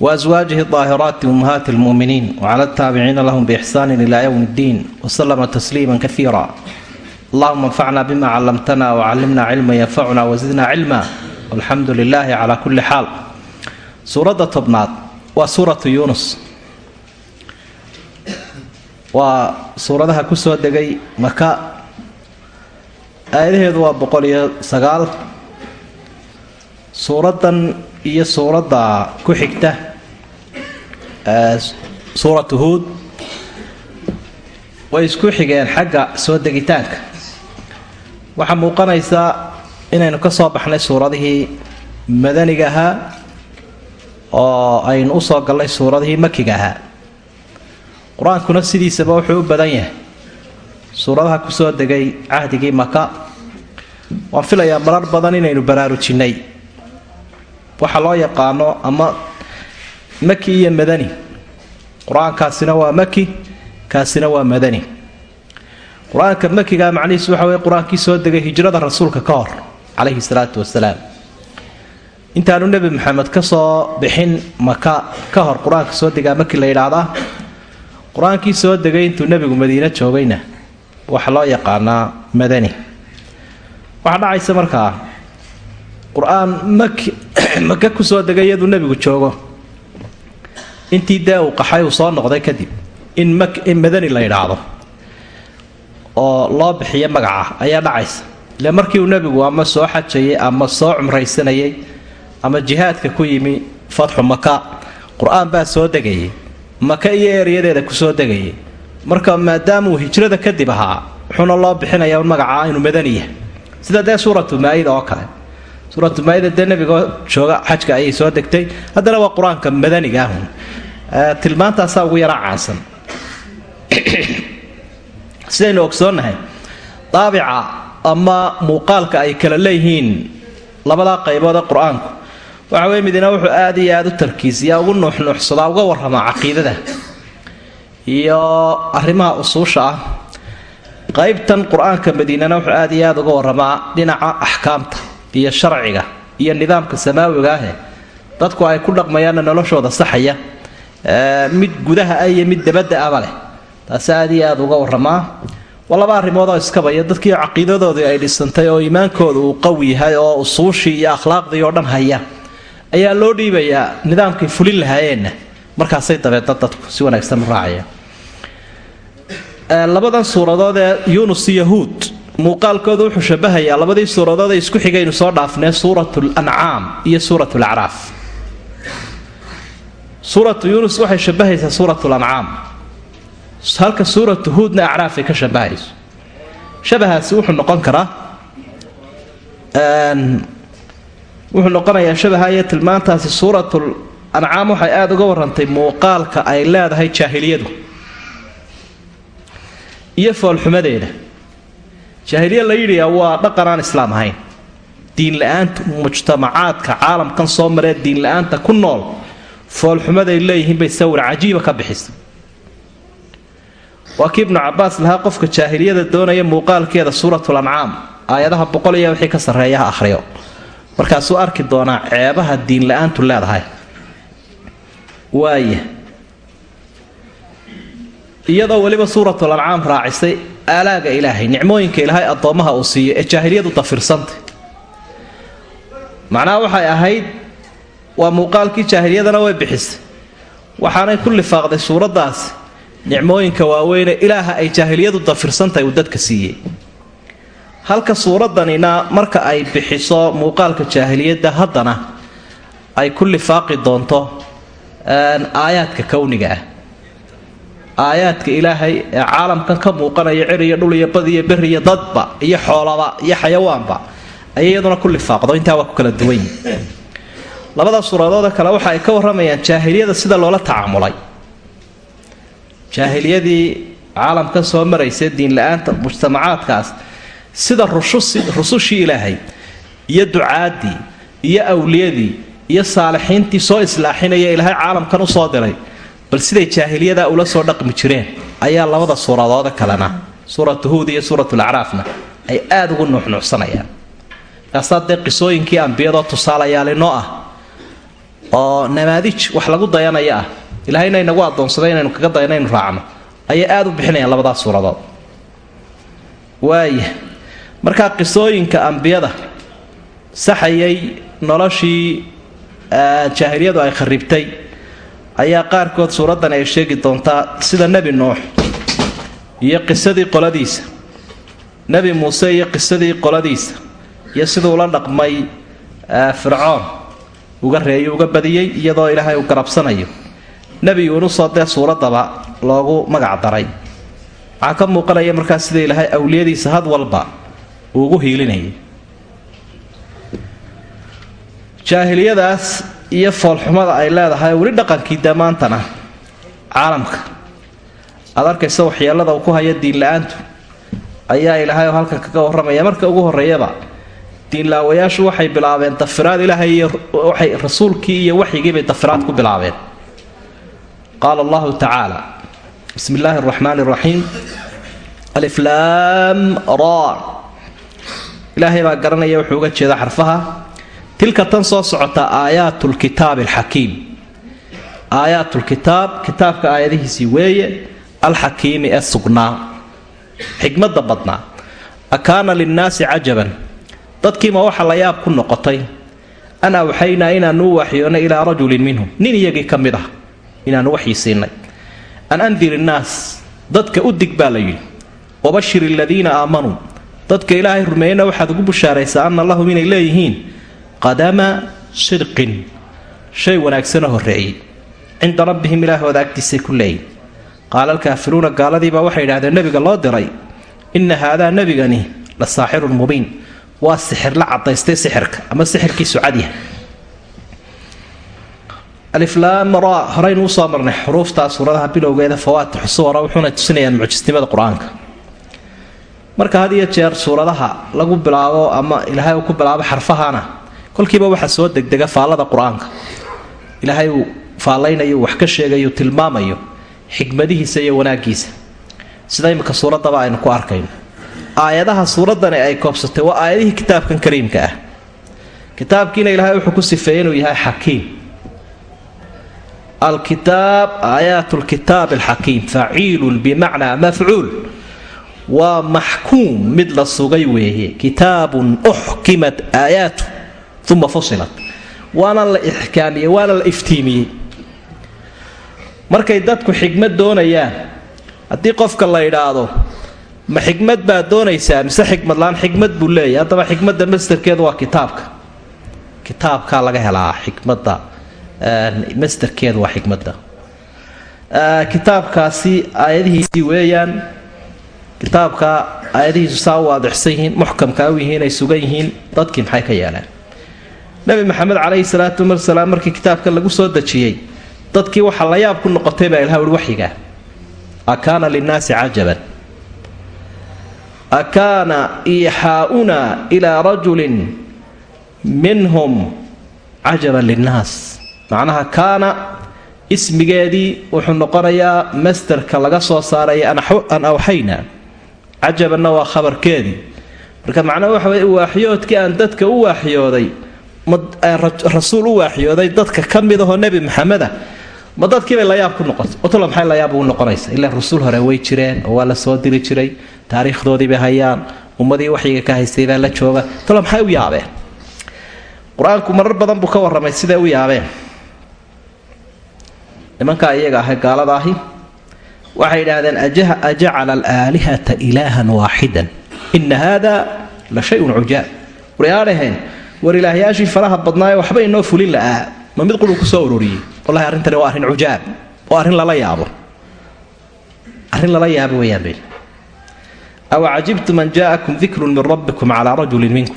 waaswaajihi daahiraati ummahaati lmuuminiin wcala taabiciina lahum biixsaani ilaa yowmi ddiin waslama tasliima kaiira allahuma anfacna bima callamtana wacallimna cilma yanfacuna wasidna cilma walxamdu lilaahi calaa kulli xaal suuradda tobnaad waa suuratu yuunus waa suuradaha ku soo degay maka aayadaheedu waa boqol iyo sagaal suuraddan iyo suuradda ku xigta suuratu huud way isku xigeen xagga soo degitaanka. Waxaa muuqanaysaa inaynu ka soo baxnay suuradihii madaniga ahaa oo aynu u soo gallay suuradihii makiga ahaa. Qur'aankuna sidiisaba wuxuu u badan yahay. Suuradaha ku soo degay cahdigii maka waan filayaa marar badan inaynu baraarujinnay waxa loo yaqaano ama maki iyo madani. Qur'aankaasina waa maki kaasina waa madani. Qur'aanka makiga macnihiisu waxa weye qur'aankii soo degay hijrada rasuulka ka hor calayhi salaatu wasalaam intaanu nebi maxamed ka soo bixin maka ka hor qur'aanka soo degaa maki la yidhaahdaa qur'aankii soo degay intuu nebigu madiine joogayna. Waxaa loo yaqaanaa madani. Waxaa dhacaysa markaa qur'aan maki maka ku soo degay iyaduu nebigu joogo intii dee uu qaxay uu soo noqday kadib in in madani la yidhaahdo oo loo bixiyo magaca ayaa dhacaysa. Ile markii uu nebigu ama soo xajayay ama soo cumraysanayay ama jihaadka ku yimi fatxu maka qur'aan baa soo degayay. Maka iyo ereyadeeda ku soo degayay. Marka maadaama uu hijrada kadib ahaa wuxuuna loo bixinayaa magacaa inuu madani yahay. Sida dee suuratu maa-ida oo kale suuratu maa-ida dee nebigoo jooga xajka ayay soo degtay. Haddana waa qur'aanka madaniga ahun tilmaantaasaa ugu yaraa caansan. Sidaynu ogsoonnahay daabica ama muuqaalka ay kala leeyihiin labadaa qayboodee qur'aanku waxa weye midina wuxuu aada iyo aada u tarkiisiyaa ugu nuuxnuuxsadaa uga warramaa caqiidada iyo arrimaha usuusha ah. Qaybtan qur'aanka madiinana wuxuu aada iyo aada uga warramaa dhinaca axkaamta iyo sharciga iyo nidaamka samaawiga ahe dadku ay ku dhaqmayaanna noloshooda saxaya mid gudaha ah iyo mid dabadda aba leh. Taasi aada iyo aada uga warramaa waa laba arrimood oo iskabaya dadkii caqiidadoodii ay dhisantay oo iimaankooda uu qawi yahay oo usuushii iyo akhlaaqdii oo dhan haya ayaa loo dhiibayaa nidaamkay fulin lahaayeenna markaasay dabeedna dadku si wanaagsan u raacayaan. Labadan suuradood ee yunus iyo huud muuqaalkooda wuxuu shabahayaa labadii suuradood ee isku xigaynu soo dhaafnee suuratu lancaam iyo suurat lacraaf. Suuratu yunus waxay shabahaysaa suurat lancaam. Halka suuratu huudna acraafay ka shabahayso. Shabahaasi wuxuu noqon karaa wuxuu noqonayaa shabaha iyo tilmaantaasi suuratul ancaam waxay aada uga warrantay muuqaalka ay leedahay jaahiliyadu iyo foolxumadeeda jaahiliya la yidhiya waa dhaqan aan islaam ahayn. Diinla-aanta mujtamacaadka caalamkan soo maree diinla-aanta ku nool foolxumaday leeyihiin bay sawir cajiiba ka bixisay waa kii ibnu cabaas lahaa qofka jaahiliyada doonaya muuqaalkeeda suuratul ancaam aayadaha boqol iyo wixii ka sarreeyaha akhriyo. Markaasuu arki doonaa ceebaha diinla-aantu leedahay. Waaya iyadoo weliba suuratul ancaam raacisay aalaaga ilaahay nicmooyinka ilaahay addoommaha uu siiyo ee jaahiliyadu dafirsantay macnaha waxay ahayd waa muuqaalkii jaahiliyadana way bixisay. Waxaanay ku lifaaqday suuraddaasi nicmooyinka waaweyne ilaaha ay jaahiliyadu dafirsantahay uu dadka siiyey. Halka suuraddanina marka ay bixiso muuqaalka jaahiliyadda haddana ay ku lifaaqi doonto aayaadka kowniga ah aayaadka ilaahay ee caalamkan ka muuqanaya cir iyo dhul iyo bad iyo beri iyo dadba iyo xoolaba iyo xayawaanba ayay iyaduna ku lifaaqdo. Intaa waa ku kala duwan. Labada suuradoode kale waxa ay ka warramayaan jaahiliyada sida loola tacaamulay jaahiliyadii caalamka soo maraysa diinla-aanta mujtamacaadkaas sida rusushii ilaahay iyo ducaadii iyo awliyadii iyo saalixiintii soo islaaxinaya ilaahay caalamkan u soo diray bal siday jaahiliyadaa ula soo dhaqmi jireen ayaa labada suuradoode kalena suuratu huud iyo suuratulacraafna ay aada ugu nuuxnuuxsanayaan. Markaasaa dee qisooyinkii ambiyadoo tusaalayaalinoo ah oo namaadij wax lagu dayanaya ah ilahayna inagu adoonsaday inaynu kaga aynu raacno ayay aada u bixinayaan labadaas suuradood. Waaya markaa qisooyinka ambiyada saxayay noloshii jaahiliyadu ay kharibtay ayaa qaarkood suuraddan ay sheegi doontaa sida nebi nuux iyo qisadii qoladiisa nebi muuse iyo qisadii qoladiisa iyo siduu la dhaqmay fircoon uga reeyo uga badiyey iyadoo ilaahay uu garabsanayo. Nebi yuunusoo dee suuraddaba loogu magac daray. Waxaa ka muuqanaya markaa sida ilaahay awliyadiisa had walba uu ugu hiilinayay. Jaahiliyadaas iyo foolxumada ay leedahay weli dhaqankii dee maantana caalamka. Aad arkaysa waxyeelada uu ku haya diinla-aantu ayaa ilaahay oo halkan kaga warramaya. Marka ugu horreeyaba diinlaawayaashu waxay bilaabeen dafiraad ilaahay iyo waxay rasuulkii iyo waxyigiibay dafiraad ku bilaabeen. Qaala allahu tacaala bismi illaahi araxmaani araxiim aliflaam ra. Ilaahay baa garanaya wuxuu uga jeeda xarfaha tilka tan soo socota aayaat lkitaabi alxakiim aayaat lkitaab kitaabka aayadihiisii weeye alxakiimi ee sugnaa xikmadda badnaa. Akaana linnaasi cajaban. Dadkiima waxa la yaab ku noqotay an awxaynaa inaanu u waxyoonnay ilaa rajulin minhum. Nin iyagii ka mid ah inaanu waxyi siinay. An andir innaas dadka u dig baa la yidhi. Wabashir aladiina aamanuu dadka ilaahay rumeeyena waxaad ugu bushaaraysaa anna lahum inay leeyihiin qadama sidqin shay wanaagsana horreeyey. Cinda rabbihim ilaahooda agtiisay ku leeyihiin qaala alkaafiruuna gaaladiibaa waxay idhahdeen nebiga loo diray. Inna haadaa nebigani la saaxirun mubiin. Waa sixir la cadaystay sixirka ama sixirkiisu cadyaha aliflaam ra horaynu u soo marnay xuruuftaa suuradaha bilowgeeda fawaatixu suwara wuxuuna tusinayaan mucjisnimada qur'aanka. Marka had iyo jeer suuradaha lagu bilaabo ama ilaahay uu ku bilaabo xarfahana kolkiiba waxaa soo degdega faallada qur'aanka. Ilaahay uu faallaynayo wax ka sheegayo tilmaamayo xikmadihiisa iyo wanaagiisa sida imika suuraddaba aynu ku arkayno. Aayadaha suuraddani ay koobsatay waa aayadihii kitaabkan kariimka ah. Kitaabkiina ilaahay wuxuu ku sifeeyey inuu yahay xakiim. Alkitaab aayaat lkitaab alxakiim faciilun bimacnaa mafcuul. Waa maxkuum mid la sugay weeye. Kitaabun uxkimat aayaatu uma fusilat waana la ixkaamiyey waana la iftiimiyey markay dadku xikmad doonayaan haddii qofka la idhaahdo ma xikmad baad doonaysaa mise xikmadlaan xikmad buu leeyahy haddaba xikmadda masderkeedu waa kitaabka kitaabkaa laga helaa xikmadda masderkeedu waa xikmadda kitaabkaasi aayadihiisii weeyaan kitaabka aayadihiisu saa waadixsan yihiin muxkamkaa u yihiin ay sugan yihiin dadkii maxay ka yeeleen nebi maxamed caleyhi salaatu wasalaam markii kitaabka lagu soo dejiyey dadkii waxaa la yaab ku noqotay baa ilaha ui waxyiga akaana linnaasi cajaban. Akaana iixaauna ilaa rajulin minhum cajaban linnaas. Macnaha kaana ismigeedii wuxuu noqonayaa masderka laga soo saaray an awxayna. Cajabanna waa khabarkeedii. Marka macnaha waxa wey waaxyoodkii aan dadka u waaxyooday rasuul u waaxyooday dadka ka mid ahoo nebi maxameda ma dadkiibay layaab ku noqotay otolo maxay layaab ugu noqonaysa? Ilaa rasuul hore way jireen oo waa la soo diri jiray taariikhdoodiibay hayaan ummadii waxyiga ka haystay baa la jooga. Tolo maxay u yaabeen? Qur'aanku marar badan buu ka warramay siday u yaabeen. Nimankaa iyaga ahay gaalada ahi waxay idhaahdeen ajacala alaalihata ilaahan waaxidan. Ina haada la shayun cujaab waryaadhaheen war ilaahyaashii faraha badnaaye waxba inoo fulin la'aa ma mid quruu ku soo ururiyey? Wallahi arrintani waa arrin cujaab. Oo arrin lala yaabo. Arrin lala yaabo weeyaan bay aw cajibtum an jaa'akum dikrun min rabbikum calaa rajulin minkum.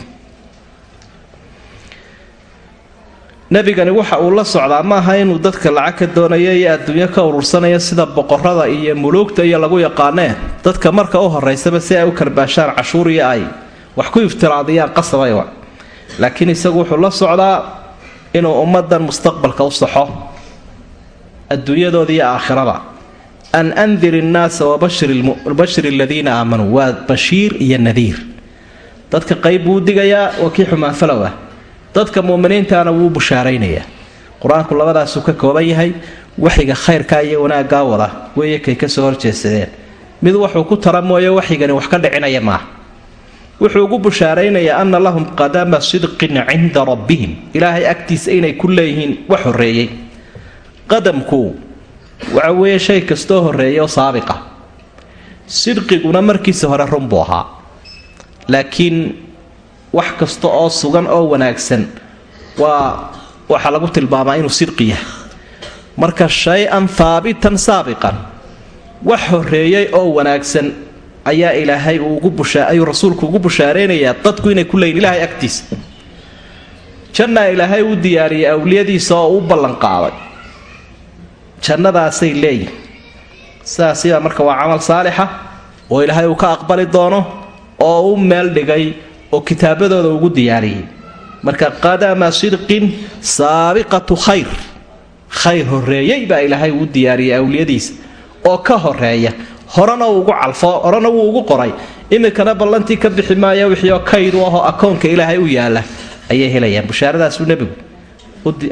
Nebigani waxa uu la socdaa maaha inuu dadka lacag ka doonayo iyo adduunyo ka urursanayo sida boqorada iyo muluugta iyo lagu yaqaanee? Dadka marka u horaysaba si ay u karbaashaan cashuur iyo ay. Wax ku iftiraadiyaan qasabaya laakiin isagu wuxuu la socdaa inuu ummadan mustaqbalka u saxo adduunyadooda iyo aakhirada. An andir innaasa wabashir aladiina aamanuu waa bashiir iyo nadiir. Dadka qayb buu digayaa waa kii xumaanfalow ah dadka muminiintaana wuu bushaaraynayaa. Qur'aanku labadaasuu ka kooban yahay waxiga khayrkaa iyo wanaaggaa wada. Weeye kay ka soo horjeesadeen. Mid wuxuu ku tara mooye waxyigani wax ka dhicinaya maaha wuxuu ugu bushaaraynayaa ana lahum qadama sidqin cinda rabbihim. Ilaahay agtiisa inay ku leeyihiin wax horeeyey qadamku waxa weeye shay kastoo horreeya oo saabiqa. Sidqiguna markiisa hore run buu ahaa. Laakiin wax kasta oo sugan oo wanaagsan waa waxaa lagu tilmaamaa inuu sidqi yahay. Marka shay-an haabitan saabiqan wax horreeyey oo wanaagsan ayaa ilaahay ayuu rasuulku ugu bushaareynayaa dadku inay ku leeyiin ilaahay agtiisa. Jannaa ilaahay u diyaariyay awliyadiisa oo u ballanqaaday jannadaasay leeyihiin sidaasiba marka waa camal saalixa oo ilaahay uu ka aqbali doono oo u meel dhigay oo kitaabadooda ugu diyaariyey. Marka qadama sidqin saabiqatu khayr. Khayr horreeyey baa ilaahay uu diyaariyay awliyadiisa. Oo ka horreeya horena ugu calfo horena wuu ugu qoray. Iminkana ballantii ka bixi maaya wixii oo kayd u ahoo akoonka ilaahay u yaalla ayay helayaan. Bushaaradaasuu nebigu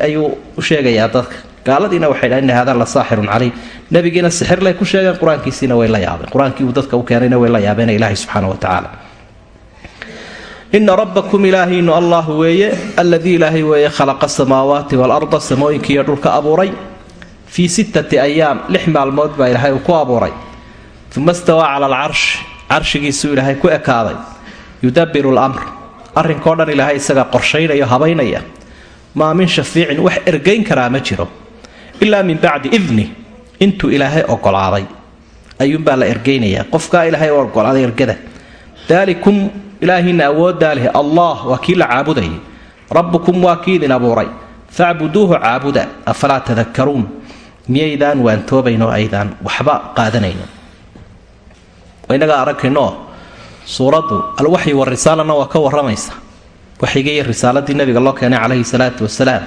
ayuu u sheegayaa dadka. Gaaladiina waxay dhahan ina hada la saaxirun caliim. Nebigiina sixirlay ku sheegeen qur'aankiisiina way la yaabeen. Qur'aankii uu dadka u keenayna way la yaabeen ilaahay subxaana wa tacaala. Ina rabbakum ilaahiinu allah weeye alladii ilaahay weeye khalaqa samaawaati waalarda samooyinkiiyo dhulka abuuray. Fii sittati ayaam lix maalmood baa ilaahay uu ku abuuray uma stawaa cala alcarsh carshigiisuu ilaahay ku ekaaday. yudabiru lamr arrinkao dhan ilaahay isaga qorshaynayo habaynaya maa min shafiicin wax ergayn karaa ma jiro ilaa min bacdi idni intuu ilaahay ogolaaday ayuunbaa la ergaynayaa qofkaa ilaahay u ogolaaday ergada daalikum ilaahiina awooddaa leh allah waa kii la caabudayay rabbukum waa kii idin abuuray facbuduuhu caabuda afalaa tadakaruun miyaydaan waantoobayn oo aydaan waxba qaadanayno inagaa aragkaynoo suuraddu alwaxyi warisaalana waa ka waramaysa waxyiga iyo risaaladii nabiga loo keenay calayhi salaatu wasalaam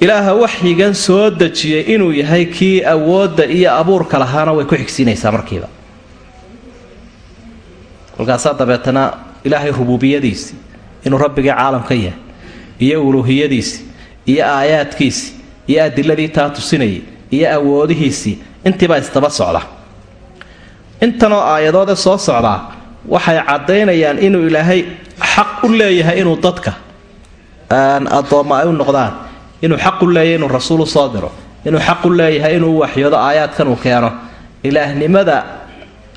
ilaaha waxyigan soo dejiyey inuu yahay kii awoodda iyo abuurka lahaana way ku xigsiinaysaa markiiba. Kolkaasaa dabeetana ilaahay rubuubiyadiisii inuu rabbigii caalamka yahay iyo uluuhiyadiisii iyo aayaadkiisii iyo adiladii taa tusinayay iyo awoodihiisii intiibaa isdaba socda intanoo aayadoode soo socdaa waxay caddaynayaan inuu ilaahay xaq u leeyahay inuu dadka addoomma ay u noqdaan inuu xaq u leeyahay inuu rasuul soo diro inuu xaq u leeyahay inuu waxyoodo aayaadkan uu keeno. Ilaahnimada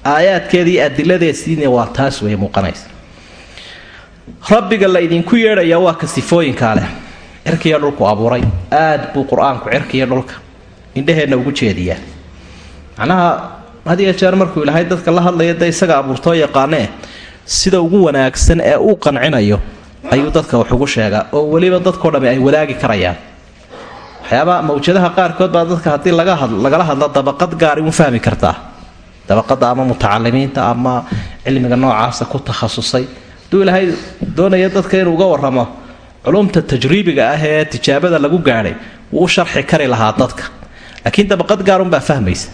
aayaadkeedii adiladeesiina waa taas way muuqanaysa. Rabbiga la idinku yeedhaya waa ka sifooyinkaa leh. Cirkiiyo dhulku abuuray. Aad buu qur'aanku cirkiiyo dhulka indhaheenna ugu jeediyaa macnaha had iyo jeer markuu ilaahay dadka la hadlaya dee isaga abuurtoo yaqaanee sida ugu wanaagsan ee uu qancinayo ayuu dadka wax ugu sheegaa oo weliba dadkao dhammi ay wadaagi karayaan. Waxyaabaa mawjadaha qaarkood baa dadka haddii lagala hadlo dabaqad gaari u fahmi kartaa. Dabaqada ama mutacalimiinta ama cilmiga noocaasa ku takhasusay haduu ilaahay doonaya dadka inuu uga waramo culumta tajriibiga ah ee tijaabada lagu gaadhay wuu u sharxi kari lahaa dadka. Laakiin dabaqad gaarunbaa fahmaysa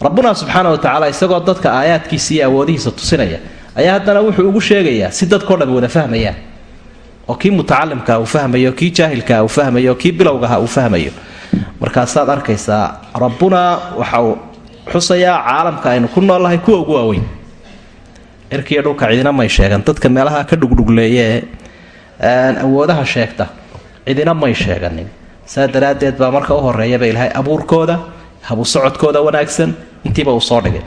rabbuna subxaana wa tacaala isagoo dadka aayaadkiisa iyo awoodihiisa tusinaya ayaa haddana wuxuu ugu sheegayaa si dadkao dhan wada fahmayaan oo kii mutacalimkaa uu fahmayo kii jaahilkaa uu fahmayo kii bilowgaha uu fahmayo. Markaasaad arkaysaa rabbuna waxa uu xusayaa caalamka aynu ku noolnahay kuwa ugu waaweyn. Cirkiiyo dhulka cidina may sheegan dadka meelaha ka dhugdhugleeye awoodaha sheegta cidina may sheeganin. Saa daraaddeed baa marka u horeeyaba ilaahay abuurkooda habu socodkooda wanaagsan intiiba uu soo dhigay.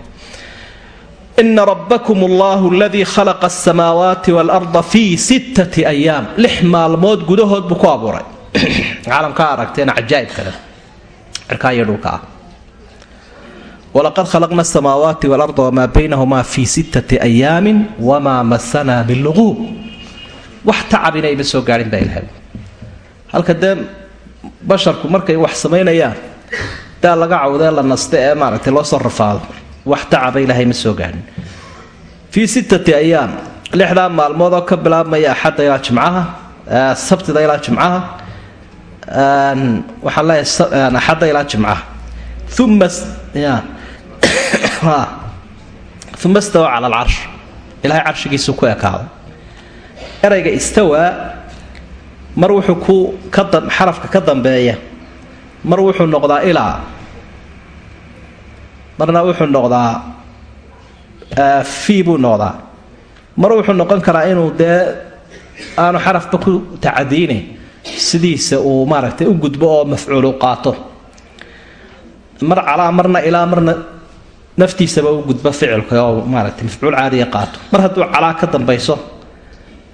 Ina rabbakum allahu aladii khalaqa asamaawaati waalarda fii sittati ayaam lix maalmood gudahood buu ku abuuray. Caalamkaa aragteen cajaa'ibkale cirkaa iyo dhulka ah. Walaqad khalaqna asamaawaati waalarda wamaa baynahumaa fii sittati ayaamin wamaa masanaa min luquub wax tacab inayma soo gaadhin baa ilahay halka dee basharku markay wax samaynayaan daa laga cawdee la naste ee maaragtay loo soo rafaado. Wax tacaba ilaahay ma soo gaadhin. Fii sittati ayaam lixdaa maalmood oo ka bilaabmaya axadda ilaa jimcaha sabtida ilaa jimcaha waxaan leeyahay axadda ilaa jimcaha. Uma istawa cala alcarsh. Ilahay carshigiisu ku ekaaday erayga istawaa mar wuxuu ku ka xarafka ka dambeeya mar wuxuu noqdaa ilaa. Marna wuxuu noqdaa fii buu noqdaa. Mar wuxuu noqon karaa inuu dee aanu xarafba ku tacadiine sidiisa uu maaragtay u gudbo oo mafcuulu qaato. Mar calaa marna ilaa marna naftiisaba u gudbo ficilka oo maaragtay mafcuul caadiya qaato. Mar hadduu calaa ka dambayso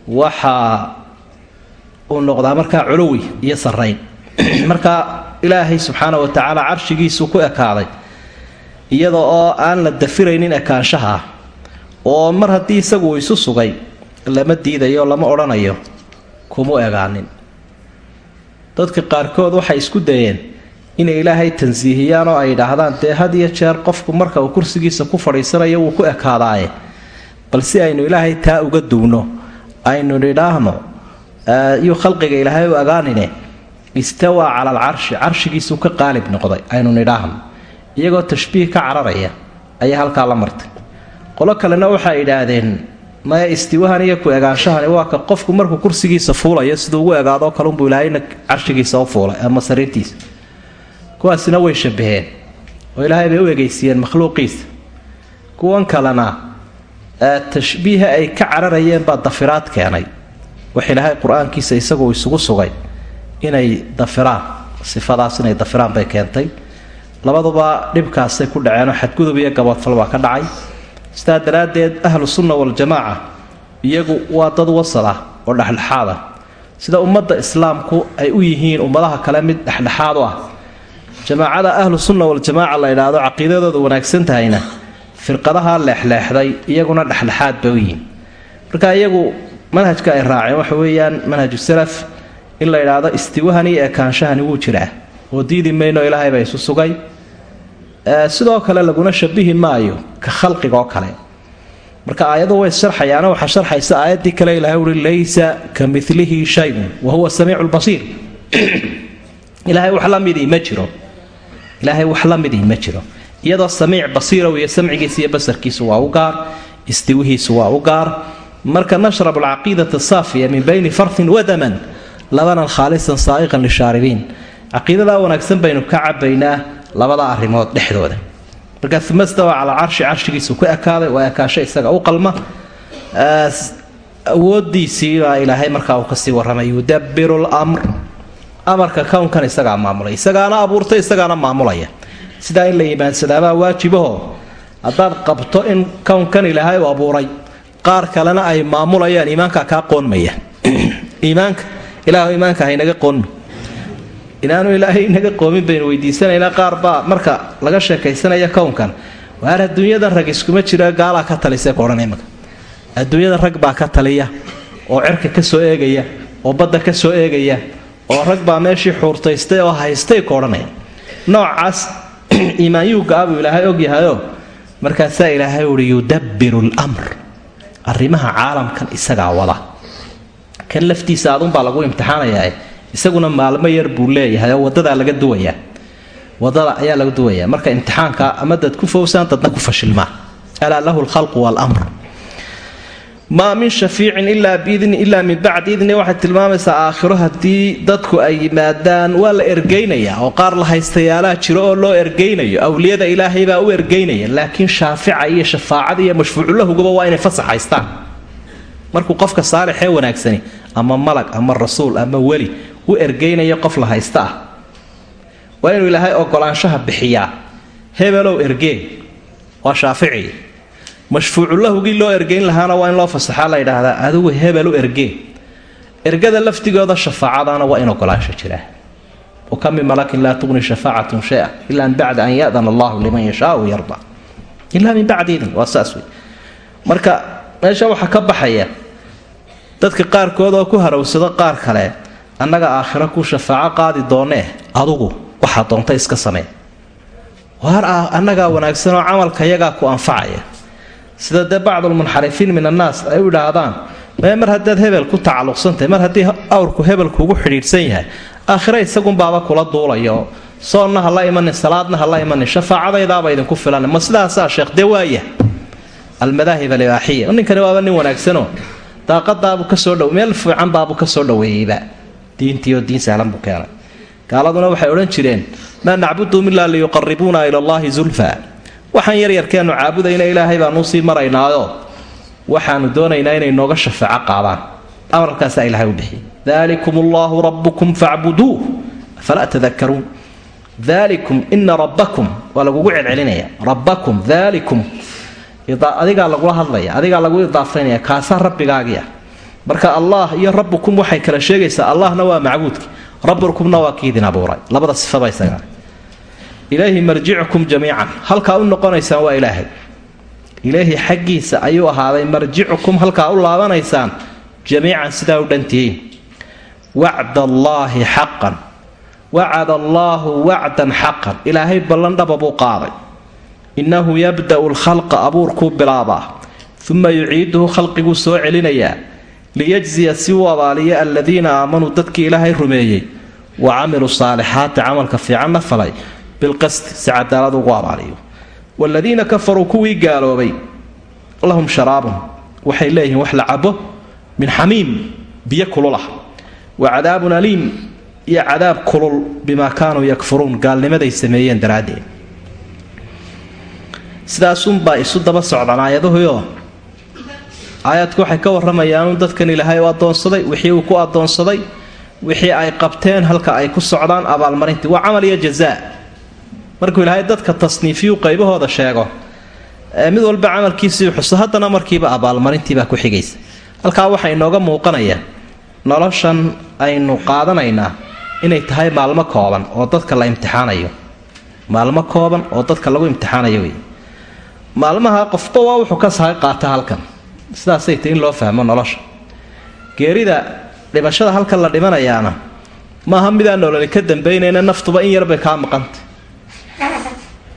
waxa uu noqdaa markaa culuwi iyo sarayn markaa ilaahay subxaana wa tacaala carshigiisuu ku ekaaday iyada oo aan la dafiraynin ekaanshaha oo mar haddii isagu uu isu sugay lama diidayo lama odhanayo kumu egaanin. Dadka qaarkood waxay isku dayeen inay ilaahay tansiihiyaan oo ay idhaahdaan dee had iyo jeer qofku marka uu kursigiisa ku fadhiisanayo wuu ku ekaadaaye. Bal si aynu ilaahay taa uga duwno aynu nidhaahno yuu khalqiga ilaahay u agaanine istawaa cala alcarshi carshigiisuu ka qaalib noqday aynu nidhaahno iyagoo tashbiih ka cararaya ayaa halkaa la martay. Qolo kalena waxay idhaahdeen maya istiwahan iyo ku egaanshahani waa ka qofku markuu kursigiisa fuulayo siduu ugu egaadoo kalunbuu ilaahayna carshigiisa u fuulay ama sariirtiisa. Kuwaasina way shabaheen oo ilaahay bay u egaysiiyeen makhluuqiisa. Kuwan kalena tashbiiha ay ka cararayeen baa dafiraad keenay. Wax ilaahay qur'aankiisa isaguu isugu sugay inay dafiraan sifadaas inay dafiraan bay keentay. Labaduba dhibkaasay ku dhaceenoo xadgudub iyo gaboodfal baa ka dhacay. Sidaa daraaddeed ahlu sunna waljamaaca iyagu waa dad wasad ah oo dhexdhexaad ah. Sida ummadda islaamku ay u yihiin ummadaha kale mid dhexdhexaad u ah. Jamaacada ahlu sunna waljamaaca la idhaahdo caqiidadoodu wanaagsan tahayna firqadaha leexleexday iyaguna dhexdhexaad bay u yihiin. Marka iyagu manhajka ay raaceen waxa weeyaan manhaju salaf in la idhaahdo istiwahani iyo ekaanshahani wuu jiraa oo diidi mayno ilaahay baa isu sugay. Sidoo kale laguna shabihi maayo ka khalqiga oo kale. Marka aayadu way sharxayaana waxaa sharxaysa aayaddii kale ilahay uhi laysa ka milihi shayun wa samiicu lbasiir ilaahay wax la midii ma jiro. Ilaahay wax la midii ma jiro. Iyadoo samiic basiirow iyo samcigiisa iyo basarkiisu waa u gaar istiwihiisu waa u gaar. Marka nashrab alcaqiidata saafiya min bayni farfin wadaman labanan khaalisan saa'iqan lishaaribiin. Caqiidadaa wanaagsan baynu ka cabaynaa labada arrimood dhexdooda. Marka umastawa calaa carshi carshigiisu ku ekaaday waa ekaasho isaga u qalma. Awoodiisiibaa ilaahay markaa uu ka sii warramay yudabiru lmr amarka kownkan isagaa maamulay isagaana abuurtay isagaana maamulaya. Sidaa in la iimaansadaabaa waajibaho haddaad qabto in kownkan ilaahay uu abuuray qaar kalena ay maamulayaan iimaankaa kaa qoonmaya. Iimaanka ilaah iimaanka haynaga qoonmi inaanu ilaahay inaga qoomin baynu weydiisanaynaa qaar baa marka laga sheekaysanaya kownkan waar adduunyada rag iskuma jira gaalaa ka talisa koodhan imaka adduunyada rag baa ka taliya oo cirka ka soo eegaya oo badda ka soo eegaya oo rag baa meeshii xuurtaystay oo haystay koodhanaya noocaas iimaanyuuga abuu ilaahay ogyahayoo markaasaa ilaahay uhi yudabbiru lmr arrimaha caalamkan isagaa wada kan laftiisa adunbaa lagu imtixaanayaa isaguna maalmo yar buu leeyahay oo wadadaa laga duwayaa waddada ayaa laga duwayaa marka imtixaanka ama dad ku fowsaan dadna ku fashilmaa alaa lahu lkhalqu waalmr maa min shafiicin ilaa biidni ilaa min bacdi idni waxay tilmaamaysaa aakhiro haddii dadku ay yimaadaan waa la ergaynayaa oo qaar la haystayaalaha jiro oo loo ergaynayo. Awliyada ilaahay baa u ergaynaya laakiin shaafica iyo shafaacada iyo mashfuuculahuguba waa inay fasax haystaan markuu qofka saalixee wanaagsani ama malag ama rasuul ama weli u ergaynayo qof la haysta ah waa inuu ilaahay ogolaanshaha bixiyaa. Hebelow ergee waa shaafici. Mashfuuculahugii loo ergayn lahaana waa in loo fasaxaa la yidhaahdaa adigu hebel u ergee ergada laftigooda shafaacadana waa in ogolaansho jiraa. Waka min malakin laa tugni shafaacatun shaya ila min an yadana allahu liman yashaau yarda. Ilaa min bacdi idin waa saas wey marka meesha waxaa ka baxaya dadka qaarkood oo ku harawsado qaar kale annaga aakhiro ku shafaaco qaadi doonee? Adugu waxaa doonta iska samee. Waar ah annagaa wanaagsanoo camalka yagaa ku anfacaya? Sida dee bacdulmunxarifiin min annaas ay u idhaahdaan mee mar haddaad hebel ku tacalluqsantahay mar haddii awrku hebelkuugu xidhiidhsan yahay aakhiro isagunbaaba kula duulayo. Soonna ha la imanin salaadna ha la imanin shafaacadaydaaba idinku filan ma sidaasaa sheekh dee waaya almadaahib alibaaxiya ninkani waaba nin wanaagsanoo daaqadaabuu ka soo dhow meel fiican baabuu ka soo dhoweeyeyba. Diintiioo diin sahlan buu keenay. Gaaladuna waxay odhan jireen maa nacbudum ilaa liyuqaribuuna ila allaahi zulfa. Waxaan yaryarkeenu caabudayna ilaahay baanuu sii maraynaayo. Waxaanu doonaynaa inay nooga shafaaco qaadaan. Amarkaasaa ilahay u bixiyay dalikum allaahu rabbukum facbuduuh afalaa tadakaruun dalikum ina rabbakum waa lagugu celcelinaya. Rabbakum dalikum adigaa lagula hadlaya adigaa lagu idaafaynaya kaasaa rabbigaagiia marka allah iyo rabbukum waxay kala sheegaysaa allahna waa macbuudki rabbukumna waa kiidin abuuray. Labada sifaba ilaahi marjicukum jamiican. Halkaa u noqonaysaan waa ilaahay. Ilaahi xaggiisa ayuu ahaaday marjicukum halkaa u laabanaysaan jamiican sidaa u dhantihiin. Wacd allaahi xaqan. Wacada allaahu wacdan xaqan. Ilaahay ballandhaba buu qaaday innahu yabda'u lkhalqa abuurkuu bilaabaa uma yuciiduhu khalqiguu soo celinayaa liyajziya si uu abaaliya aladiina aamanuu dadkii ilaahay rumeeyey wa camiluu saalixaati camalka fiicanna falay bilqasdi si cadaalad ugu abaaliyo waaladiina kafaruu kuwii gaaloobay lahum sharaabun waxay leeyihiin wax la cabo min xamiim biyo kululah wa cadaabun aliim iyo cadaab kulul bimaa kaanuu yakfuruun gaalnimaday sameeyeen daraaddeed sidaasunbaa isu daba socdaan aayadahuyo aayaadku waxay ka warramayaanu dadkan ilaahay u addoonsaday wixii uu ku addoonsaday wixii ay qabteen halka ay ku socdaan abaalmarintii. Waa camal iyo jazaa. Markuu ilaahay dadka tasniifiyu qaybahooda sheego mid walba camalkiisii xuso haddana markiiba abaalmarintiibaa ku xigaysa. Halkaa waxaa inooga muuqanaya noloshan aynu qaadanaynaa inay tahay maalmo kooban oo dadka la imtixaanayo. Maalmo kooban oo dadka lagu imtixaanayo wey maalmaha qofba waa wuxuu ka sahay qaata halkan. Sidaasay tahy in loo fahmo nolosha. Geerida dhimashada halkan la dhimanayaana maaha midaan nololi ka dambaynayna naftuba in yarbay kaa maqantay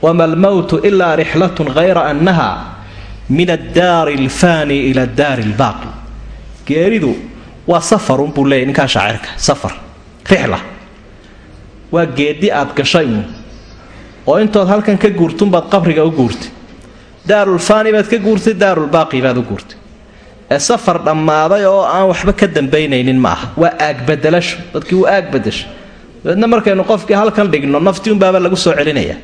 wama almowtu ilaa rixlatun hayra annaha min addaari alfaani ila addaari albaaqi. Geeridu waa safarun buu leeyay ninkaa shaacirka safar rixla. Waa geedi aad gashay oo intood halkan ka guurtunbaad qabriga u guurtay daarulfaani baad ka guurtay daarulbaaqi baad u guurtay. Ee safar dhammaaday oo aan waxba ka dambaynaynin ma aha. Waa aagbedelasho dadkii wuu aagbedesha dabeedna markaynu qofkii halkan dhigno naftii unbaaba lagu soo celinaya.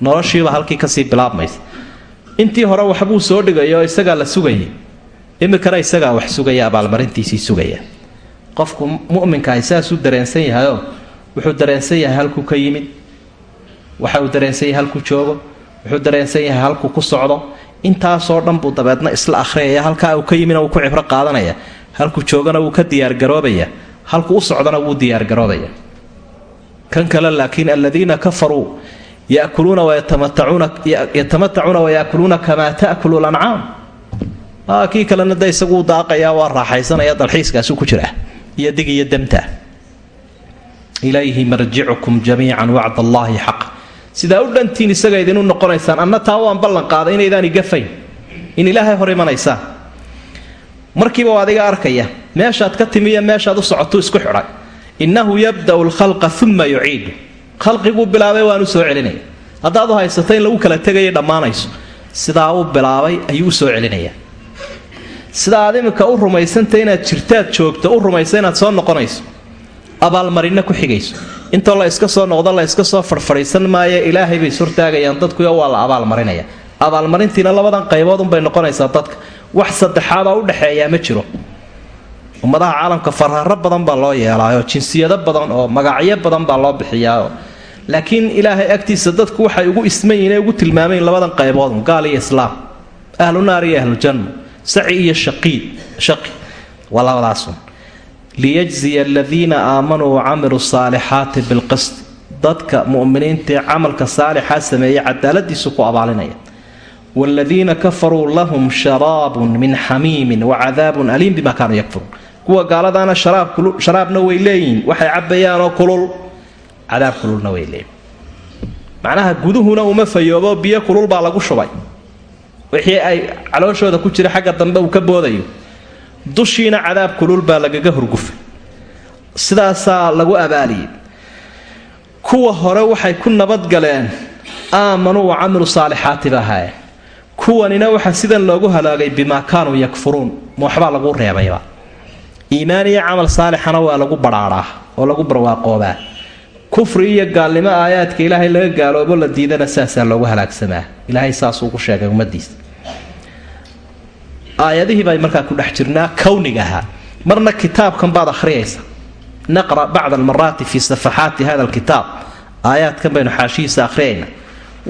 Noloshiiba halkii ka sii bilaabmaysa. Intii hore waxbuu soo dhigaya oo isagaa la sugayay. Iminkana isagaa wax sugaya abaalmarintiisii sugaya. Qofku muminkaah saasuu dareensan yahayoo wuxuu dareensan yahay halkuu ka yimid waxa uu dareensan yahay halkuu joogo wuxuu dareensan yahay halkuu ku socdo. Intaasoo dhan buu dabeedna isla akhriyaya halkaa uu ka yimina wuu ku cibro qaadanaya. Halkuu joogana wuu ka diyaargaroobaya halkuu u socdana wuu diyaargaroobaya kan kale laakiin aladiina kafaruu yakuluuna yatamatacuuna wayaakuluuna kamaa taakulu lancaam kii kalena de isaguu daaqaya waa raaxaysanaya dalxiiskaasu ku jira. Iyo dig iyo damta ilayhi marjicukum jamiican wacd allaahi xaq sidaa u dhantiin isaga idinu noqonaysaan anna taa waan ballan qaaday inaydaan igafayn in ilaahay hor imanaysaan markiiba waa adiga arkaya meeshaad ka timi iyo meeshaad u socotuu isku xidhay. Innahu yabda'u lkhalqa uma yuciidu khalqiguu bilaabay waanu soo celinaya. Haddaad u haysato in lagu kala tegaya dhammaanayso. Sidaa uu bilaabay ayuu u soo celinaya. Sida aad iminka u rumaysantay inaad jirtaad joogto u rumaysa inaad soo noqonayso. Abaalmarinna ku xigayso intoo la iska soo noqdo la iska soo farfadhiisan maayo ilaahay bay ishortaagayaan dadkuyo waa la abaalmarinaya. Abaalmarintiina labadan qayboodunbay noqonaysaa dadka. Wax saddexaadoo udhexeeyaa ma jiro. Ummadaha caalamka farharo badan baa loo yeelaayo jinsiyado badan oo magacyo badan baa loo bixiyaao laakiin ilaahay agtiisa dadku waxay ugu isman yihiin ugu tilmaamayn labadan qayboodun gaal iyo islaam. Ahlu naar iyo ahlujanna saci iyo shaqii shaqi waa labadaasun liyajziya aladiina aamanuu wacamiluu saalixaati bilqist dadka mu'miniintaee camalka saalixaa sameeyey cadaaladiisu ku abaalinaya. Waaladiina kafaruu lahum sharaabun min xamiimin wacadaabun aliim bima kaanuu yakfuruun. Kuwa gaaladaana sharaabna way leeyihiin. Waxay cabbayaanoo kulul cadaab kululna way leeyihiin macnaha guduhuna uma fayoobo biyo kulul baa lagu shubay. Wixii ay calooshooda ku jira xagga dambe uu ka boodayo dushiina cadaab kulul baa lagaga hurgufay. Sidaasaa lagu abaaliyey. Kuwa hore waxay ku nabadgaleen aamanuu wa camilu saalixaati ba ahaayeen kuwanina waxaa sidan loogu halaagay bimaa kaanuu yakfuruun. Ma waxbaa lagu reebayba iimaan iyo camal saalixana waa lagu badhaadhaa oo lagu barwaaqoobaa. Kufri iyo gaalnimo aayaadka ilaahay laga gaaloobo la diidana saasaa loogu halaagsamaa. Ilaahay saasuu ku sheegay ummadiisa aayadihii baa markaa ku dhex jirnaa kowniga ahaa marna kitaabkan baad akhriyaysa naqra bacda almaraati fi safaxaati hada alkitaab. Aayaadkan baynu xaashihiisa akhriyayna.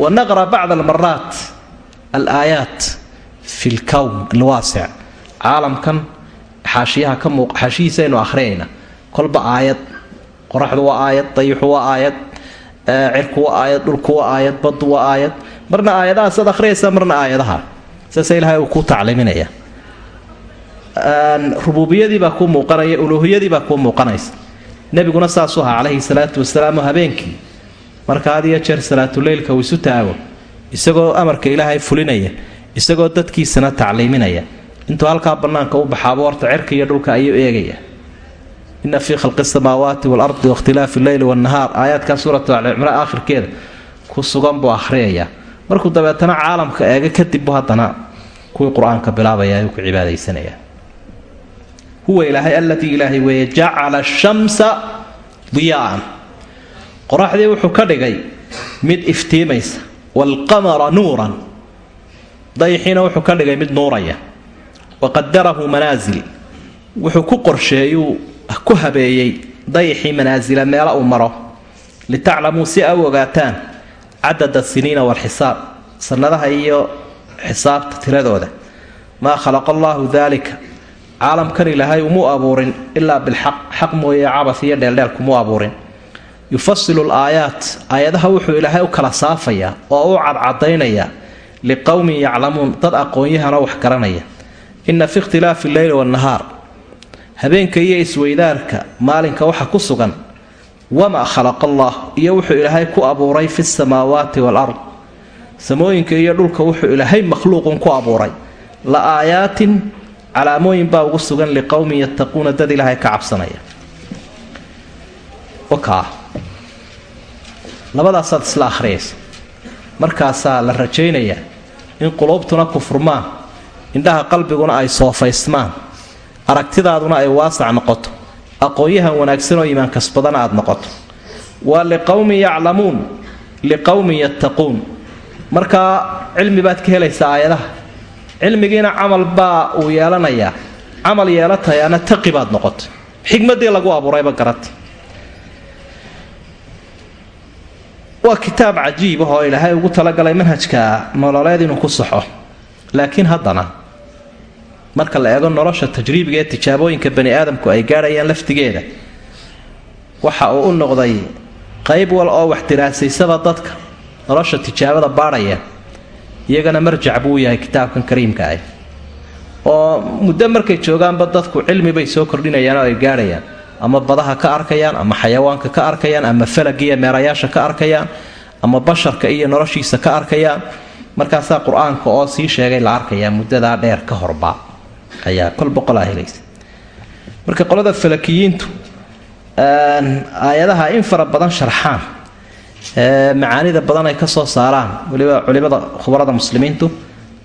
Wa naqra bacda almaraat alaayaat fi lkown alwaasic caalamkan xaashiyaha ka muuq xaashihiisaynu akhriyayna. Kolba aayad qoraxdu waa aayad dayixu waa aayad cirku waa aayad dhulku waa aayad baddu waa aayad. Marna aayadahaasaad akhriyaysa marna aayadaha saasa ilaahay uu ku tacliiminaya. Rububiyadiibaa kuu muuqanaya uluuhiyadiibaa kuu muuqanaysa. Nebiguna saasuu ahaa calayhi salaatu wasalaam habeenkii. Marka had iyo jeer salaatuleylka uu isu taago isagoo amarka ilaahay fulinaya isagoo dadkiisana tacliiminaya. Intuu halkaa bannaanka u baxaabo horta cerka iyo dhulka ayuu eegaya. Ina fii khalqi samaawaati waalardi wakhtilaafi alleyli wannahaar aayaadkaa suuratu alcimraan aakhirkeeda ku sugan buu akhriyayaa. Markuu dabeetana caalamka eega kadib bu haddana kuwii qur'aanka bilaabaya ku cibaadaysanaya. Huwa ilaahay aladii ilaahay weeye jacala shamsa diyaa'an qoraxdii wuxuu ka dhigay mid iftiimaysa waalqamara nuuran. Dayixiina wuxuu ka dhigay mid nuuraya. Wa qadarahu manaasil wuxuu ku qorsheeyuu ku habeeyey dayixii manaasila meela uu maro. Litaclamuu si a u ogaataan cadada siniina walxisaab sannadaha iyo xisaabta tiradooda. Maa khalaqa allaahu daalika caalamkan ilaahay umuu abuurin ilaa bilxaq. Xaq mooye cabas iyo dheeldheel kumuu abuurin. Yufasilu laayaat aayadaha wuxuu ilaahay u kala saafayaa oo u cadcadaynayaa liqowmin yaclamuun dad aqoon-yahanoo wax garanaya. Inna fi ikhtilaafi alleyli wannahaar. Habeenka iyo isweydaarka maalinka waxa ku sugan wamaa khalaqa allah iyo wuxuu ilaahay ku abuuray fi samaawaati waalard samooyinka iyo dhulka wuxuu ilaahay makhluuqun ku abuuray. La aayaatin calaamooyin baa ugu sugan liqowmin yattaquuna dad ilaahay ka cabsanaya. Labadaasaad isla akhriyaysa markaasaa la rajaynayaa in quluubtuna kufurmaan indhaha qalbiguna ay soofaysmaan aragtidaaduna ay waasac noqoto aqoon-yahan wanaagsan oo iimaan kasbadana aad noqoto. Waa liqowmin yaclamuun liqowmin yattaquun markaa cilmi baad ka helaysaa aayadaha. Cilmigiina camal baa uu yeelanayaa. Camal yeelatayaana taqi baad noqoto xikmadii lagu abuurayba garata waa kitaab cajiib ah oo ilaahay ugu talagalay manhajka nololeed inuu ku saxo. Laakiin haddana marka la eego nolosha tajriibiga ee tijaabooyinka bani aadamku ay gaadhayaan laftigeeda waxa uu u noqday qayb wal oo wax diraasaysaba dadka nolosha tijaabada baadhaya iyagana marjac buu yahay kitaabkan kariimka ah. Oo muddo markay joogaanba dadku cilmi bay soo kordhinayaan oo ay gaadhayaan ama badaha ka arkayaan ama xayawaanka ka arkayaan ama falagiiyo meerayaasha ka arkayaan ama basharka iyo noloshiisa ka arkayaan. Markaasaa qur'aanka oo sii sheegay la arkayaa muddadaa dheer ka horba. Ayaa kol boqolaa helaysa. Marka qolada falakiyiintu aayadaha in fara badan sharxaan macaanida badan ay ka soo saaraan. Waliba culimada khubarada muslimiintu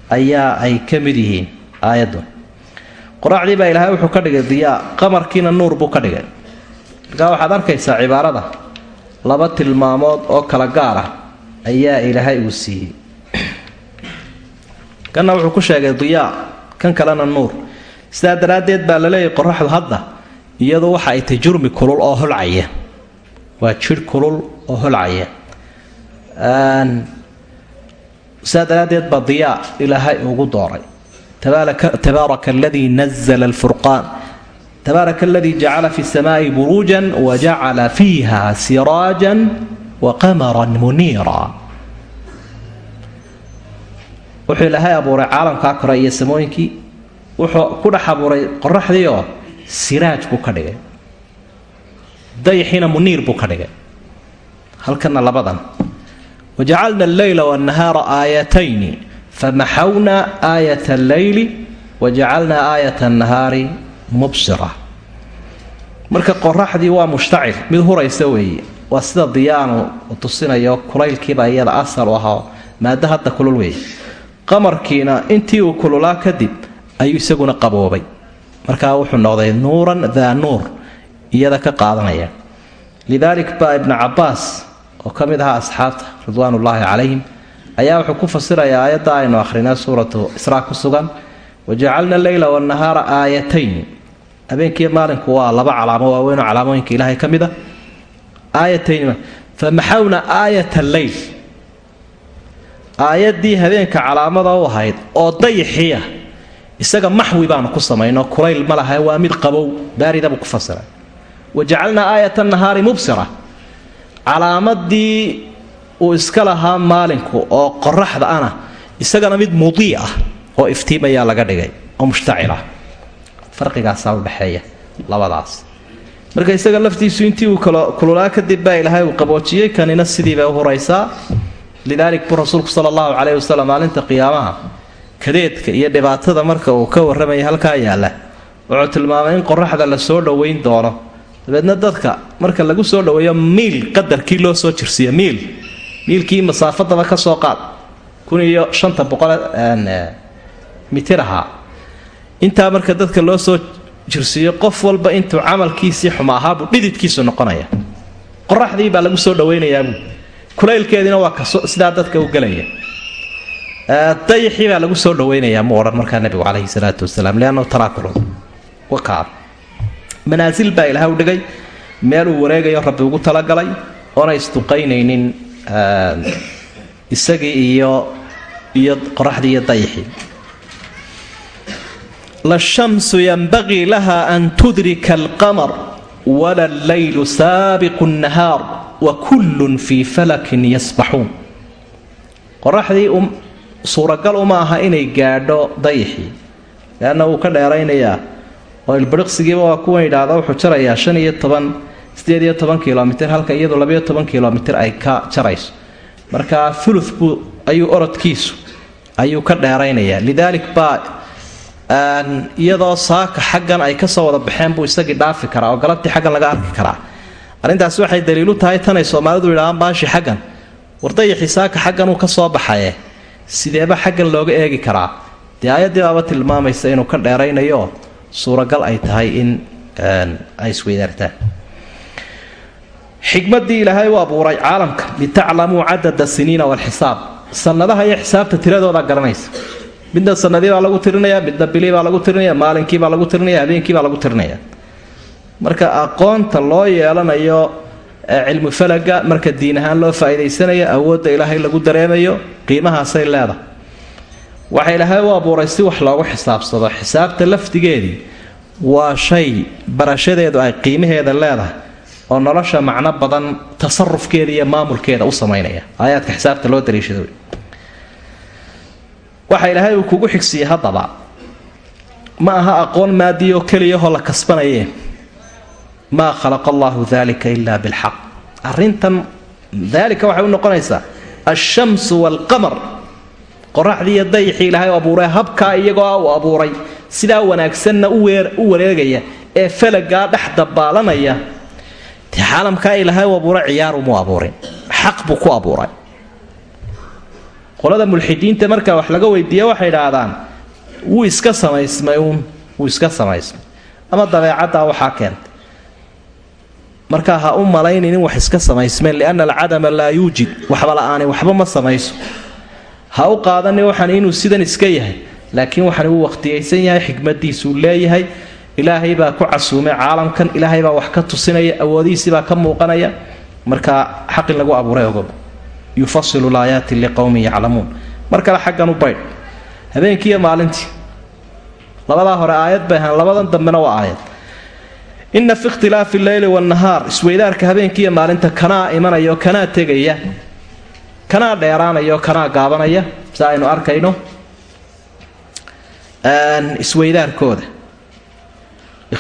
ayaa ay ka mid yihiin aayaddu. Qoraacdii baa ilaahay wuxuu ka dhigay diyaa qamarkiina nuur buu ka dhigay. Markaa waxaad arkaysaa cibaarada laba tilmaamood oo kala gaar ah ayaa ilaahay uu siiyey. Kanna wuxuu ku sheegay diyaa kan kalena nuur. Sidaa daraaddeed baa la leeyahy qoraxdu hadda iyadu waxa ay tay jurmi kulul oo holcaya waa jidh kulul oo holcaya sidaa daraaddeed baa diyaa ilaahay ugu dooray. Tabaaraka aladii nazla alfurqaan. Tabaaraka aladii jacala fi samaai buruujan wajacala fiiha siraajan waqamaran muniira. Wuxuu ilaahay abuuray caalamkaa kore iyo samooyinkii. Wuxuu ku dhex abuuray qoraxdiioo siraaj buu ka dhigay. Dayaxiina muniir buu ka dhigay halkana labadan. Wajacalna alleyla wannahaara aayatayni famaxawnaa aayat alleyli wajacalnaa aayat annahaari mubsira. Marka qoraxdii waa mushtacil mid huraysa weeye. Waa sida diyaanu tusinayo kulaylkiiba iyada asal u ahaa maado hadda kulul weeye. Qamarkiina intii uu kululaa kadib ayuu isaguna qaboobay. Markaa wuxuu noqday nuuran daa nuur iyada ka qaadanaya. Lidaalik baa ibnu cabaas oo ka mid ahaa asxaabta ridwaanullaahi calayhim ayaa wuxuu ku fasirayaa aayadda aynu akhrinay suuratu israa ku sugan wajacalna leyla wannahaara aayatayn. Habeenkii maalinku waa laba calaamo waaweynoo calaamooyinka ilaahay ka mid a aayatayn famaxawna aayat alleyl aayaddii habeenka calaamada u ahayd oo dayaxiia isaga maxwi baanu ku samayno kulayl ma laha waa mid qabow baaridabuu ku fasiray. Wajacalnaa aayat nahaari mubsira calaamadii uu iska lahaa maalinku oo qoraxda ana isagana mid mudii ah oo iftiimayaa laga dhigay oo mushtacil ah. Farqigaasaa udhexeeya labadaas. Marka isaga laftiisu intii uu kululaa kadib baa ilaahay uu qaboojiyey kanina sidiibay u huraysaa. Lidaalik buu rasuulku sala allahu caleyhi wasalam maalinta qiyaamaha kadeedka iyo dhibaatada marka uu ka warramaya halkaa yaalla wuxuu tilmaamay in qoraxda la soo dhoweyn doono dabeedna dadka marka lagu soo dhoweeyo miil qadarkii loo soo jirsiiyo miil miilkii masaafadaba ka soo qaad. Kun iyo shanta boqol mitir ahaa. Intaa marka dadka loo soo jirsiiyo qof walba intuu camalkiisii xuma ahaabuu dhididkiisu noqonaya. Qoraxdii baa lagu soo dhawaynayaabuu kulaylkeediina waa sidaa dadka u gelaya dayaxii baa lagu soo dhawaynayaa mu odhan markaa nabigu caleyhi salaatu wasalaam leannahu tanaakulun wakaa manaasil baa ilaah u dhigay. Meeluu wareegayo rabbi ugu talagalay. Oona isduqaynaynin isagii iyo iyo qoraxdii iyo dayaxii lashamsu yanbagii laha an tudrika alqamar wala allaylu saabiqu nnahaar wa kullun fii falakin yasbaxuun qoraxdii suuragal uma aha inay gaadho dayaxii leanna wuu ka dheeraynayaa oo ilbiriqsigiiba waa kuwan yidhaahda wuxuu jarayaa shan iyo toban sideed iyo toban kilomitir halka iyadu labayo toban kilomitir ay ka jarayso. Marka ulu buu ayuu orodkiisu ayuu ka dheeraynayaa. Lidaalik baa iyadoo saaka xaggan ay ka soo wada baxeen buu isagii dhaafi karaa oo galabtii xaggan laga arki karaa. Arrintaasi waxay daliilu tahay tanay soomaalidu yidhahaan baashi xaggan. Wardayaxii saaka xaggan uu ka soo baxaye. Sideeba xaggan looga eegi karaa. Dee aayaddii baaba tilmaamaysa inuu ka dheeraynayo suuragal ay tahay in ay isweydaartaan. Xikmadii ilaahay u abuuray caalamka litaclamuu cadada siniina walxisaab sanadaha iyo xisaabta tiradoodaa garanaysa. Midna sanadii baa lagu tirinaya midna bilii baa lagu tirinaya maalinkiibaa lagu tirinaya habeenkiibaa lagu tirinaya. Marka aqoonta loo yeelanayo cilmu falaga marka diin ahaan loo faa'iidaysanayo awoodda ilaahay lagu dareemayo qiimahaasay leedahay waxa ilaahay u abuuray si wax loogu xisaabsado. Xisaabta lafdigeedii waa shay barashadeedu ay qiimaheeda leedahay oo nolosha macno badan tasarufkeeda iyo maamulkeeda u samaynaya. Aayaadka xisaabta loo dariishado. Waxa ilaahay uu kugu xigsiiyey haddaba ma aha aqoon maadiyoo keliyahoo la kasbanaye. Maa khalaqa allahu dalika ila bilxaq arrintan daalika waxay u noqonaysaa alshamsu waalqamar qoraxdii iyo dayaxii ilaahay abuuray habkaa iyagoo uu abuuray sidaa wanaagsanna u wareegaya ee falagaa dhex dabaalanaya caalamkaa ilaahay u abuuray ciyaarumuu abuurin xaq buu ku abuuray. Qolada mulxidiinta marka wax laga weydiiya waxay idhaahdaan wuu iska samaysmay uun wuu iska samaysmay. Ama dabeecaddaa waxaa keentay markaa ha u malaynin in wax iska samaysmeen lianna alcadama laa yuujid waxba la'aani waxba ma samayso ha u qaadanin waxan inuu sidan iska yahay laakiin waxan uu waqhtiyaysan yahay xikmadiisuu leeyahay. Ilaahay baa ku casuumay caalamkan ilaahay baa wax ka tusinaya awoodihiisibaa ka muuqanaya. Markaa xaq in lagu abuuray ogob yufasilu laayaati liqowmin yaclamuun. Mar kale xaggan u baydh. Habeenkiiiyo maalintii. Labadaa hore aayad bay ahaan labadan dambena waa aayad. Inna fi ikhtilaafi alleyli waannahaar isweydaarka habeenkiiiyo maalinta kanaa imanaya oo kanaa tegaya kanaa dheeraanaya oo kanaa gaabanaya si aynu arkayno isweydaarkooda.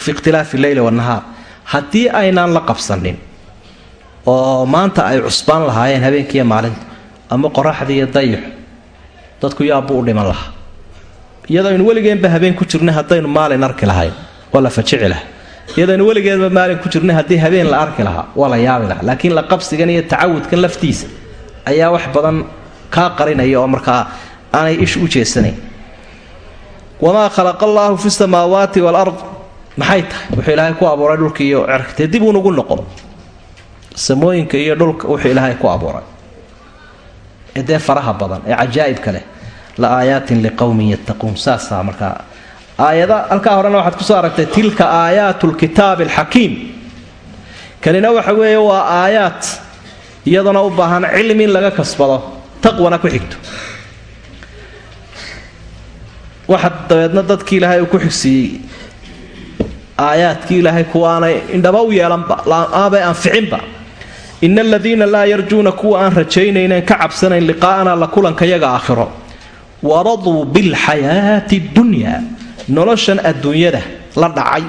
Fi ikhtilaafi leyli wanahaar haddii aynaan la qabsanin oo maanta ay cusbaan lahaayeen habeenkiiyo maalinta ama qoraxdii iyo dadku yaabbuu u dhiman lahaa. Iyadaynu weligeenba habeen ku jirnay haddaynu maalin arki lahayn waa la fajici laha iyadaynu weligeedba maalin ku jirnay haddii habeen la arki lahaa waa la yaabi lahaa. Laakiin la qabsigan iyo tacawudkan laftiisa ayaa wax badan kaa qarinaya oo markaa aanay ish u jeesanayn. Wamaa khalaqa allaahu fi samaawaati walard maxay tahay? Wuxuu ilaahay ku abuuray dhulka iyo cerkatee dib unugu noqo. Samooyinka iyo dhulka wuxuu ilaahay ku abuuray. Ee faraha badan ee cajaa'ibka leh. La aayaatin liqowmin yattaquun. Saasaa markaa aayada halkaa horena waxaad ku soo aragtay tilka aayaatu lkitaabi alxakiim kanina waxa weeye waa aayaad iyadana u baahan cilmi in laga kasbado taqwana ku xigto. Waxa dabeedna dadkii ilaahay uu ku xigsiiyey aayaadkii ilaahay kuwaanay indhaba u yeelanba aabay anficinba ina aladiina laa yarjuuna kuwa aan rajaynaynen ka cabsanayn liqaa'ana la kulankayaga aakhiro. Waraduu bilxayaati ddunyaa noloshan adduunyada la dhacay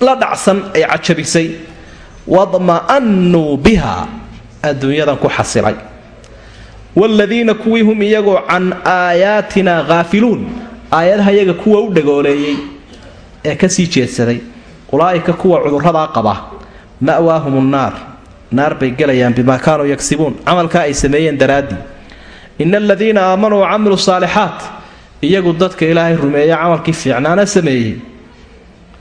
la dhacsan ay cajabisay. Wadma'annuu biha adduunyadan ku xasilay waaladiina kuwii hum iyagoo can aayaatina haafiluun aayadaha iyaga kuwa u dhagooleeyey ee ka sii jeedsaday ulaa'ika kuwa cudurradaa qaba ma'waahum nnaar naar bay gelayaan bimaa kaanuu yagsibuun camalkaa ay sameeyeen daraaddii ina aladiina aamanuu wacamiluu saalixaat iyagu dadka ilaahay rumeeya camalkii fiicnaana sameeyey.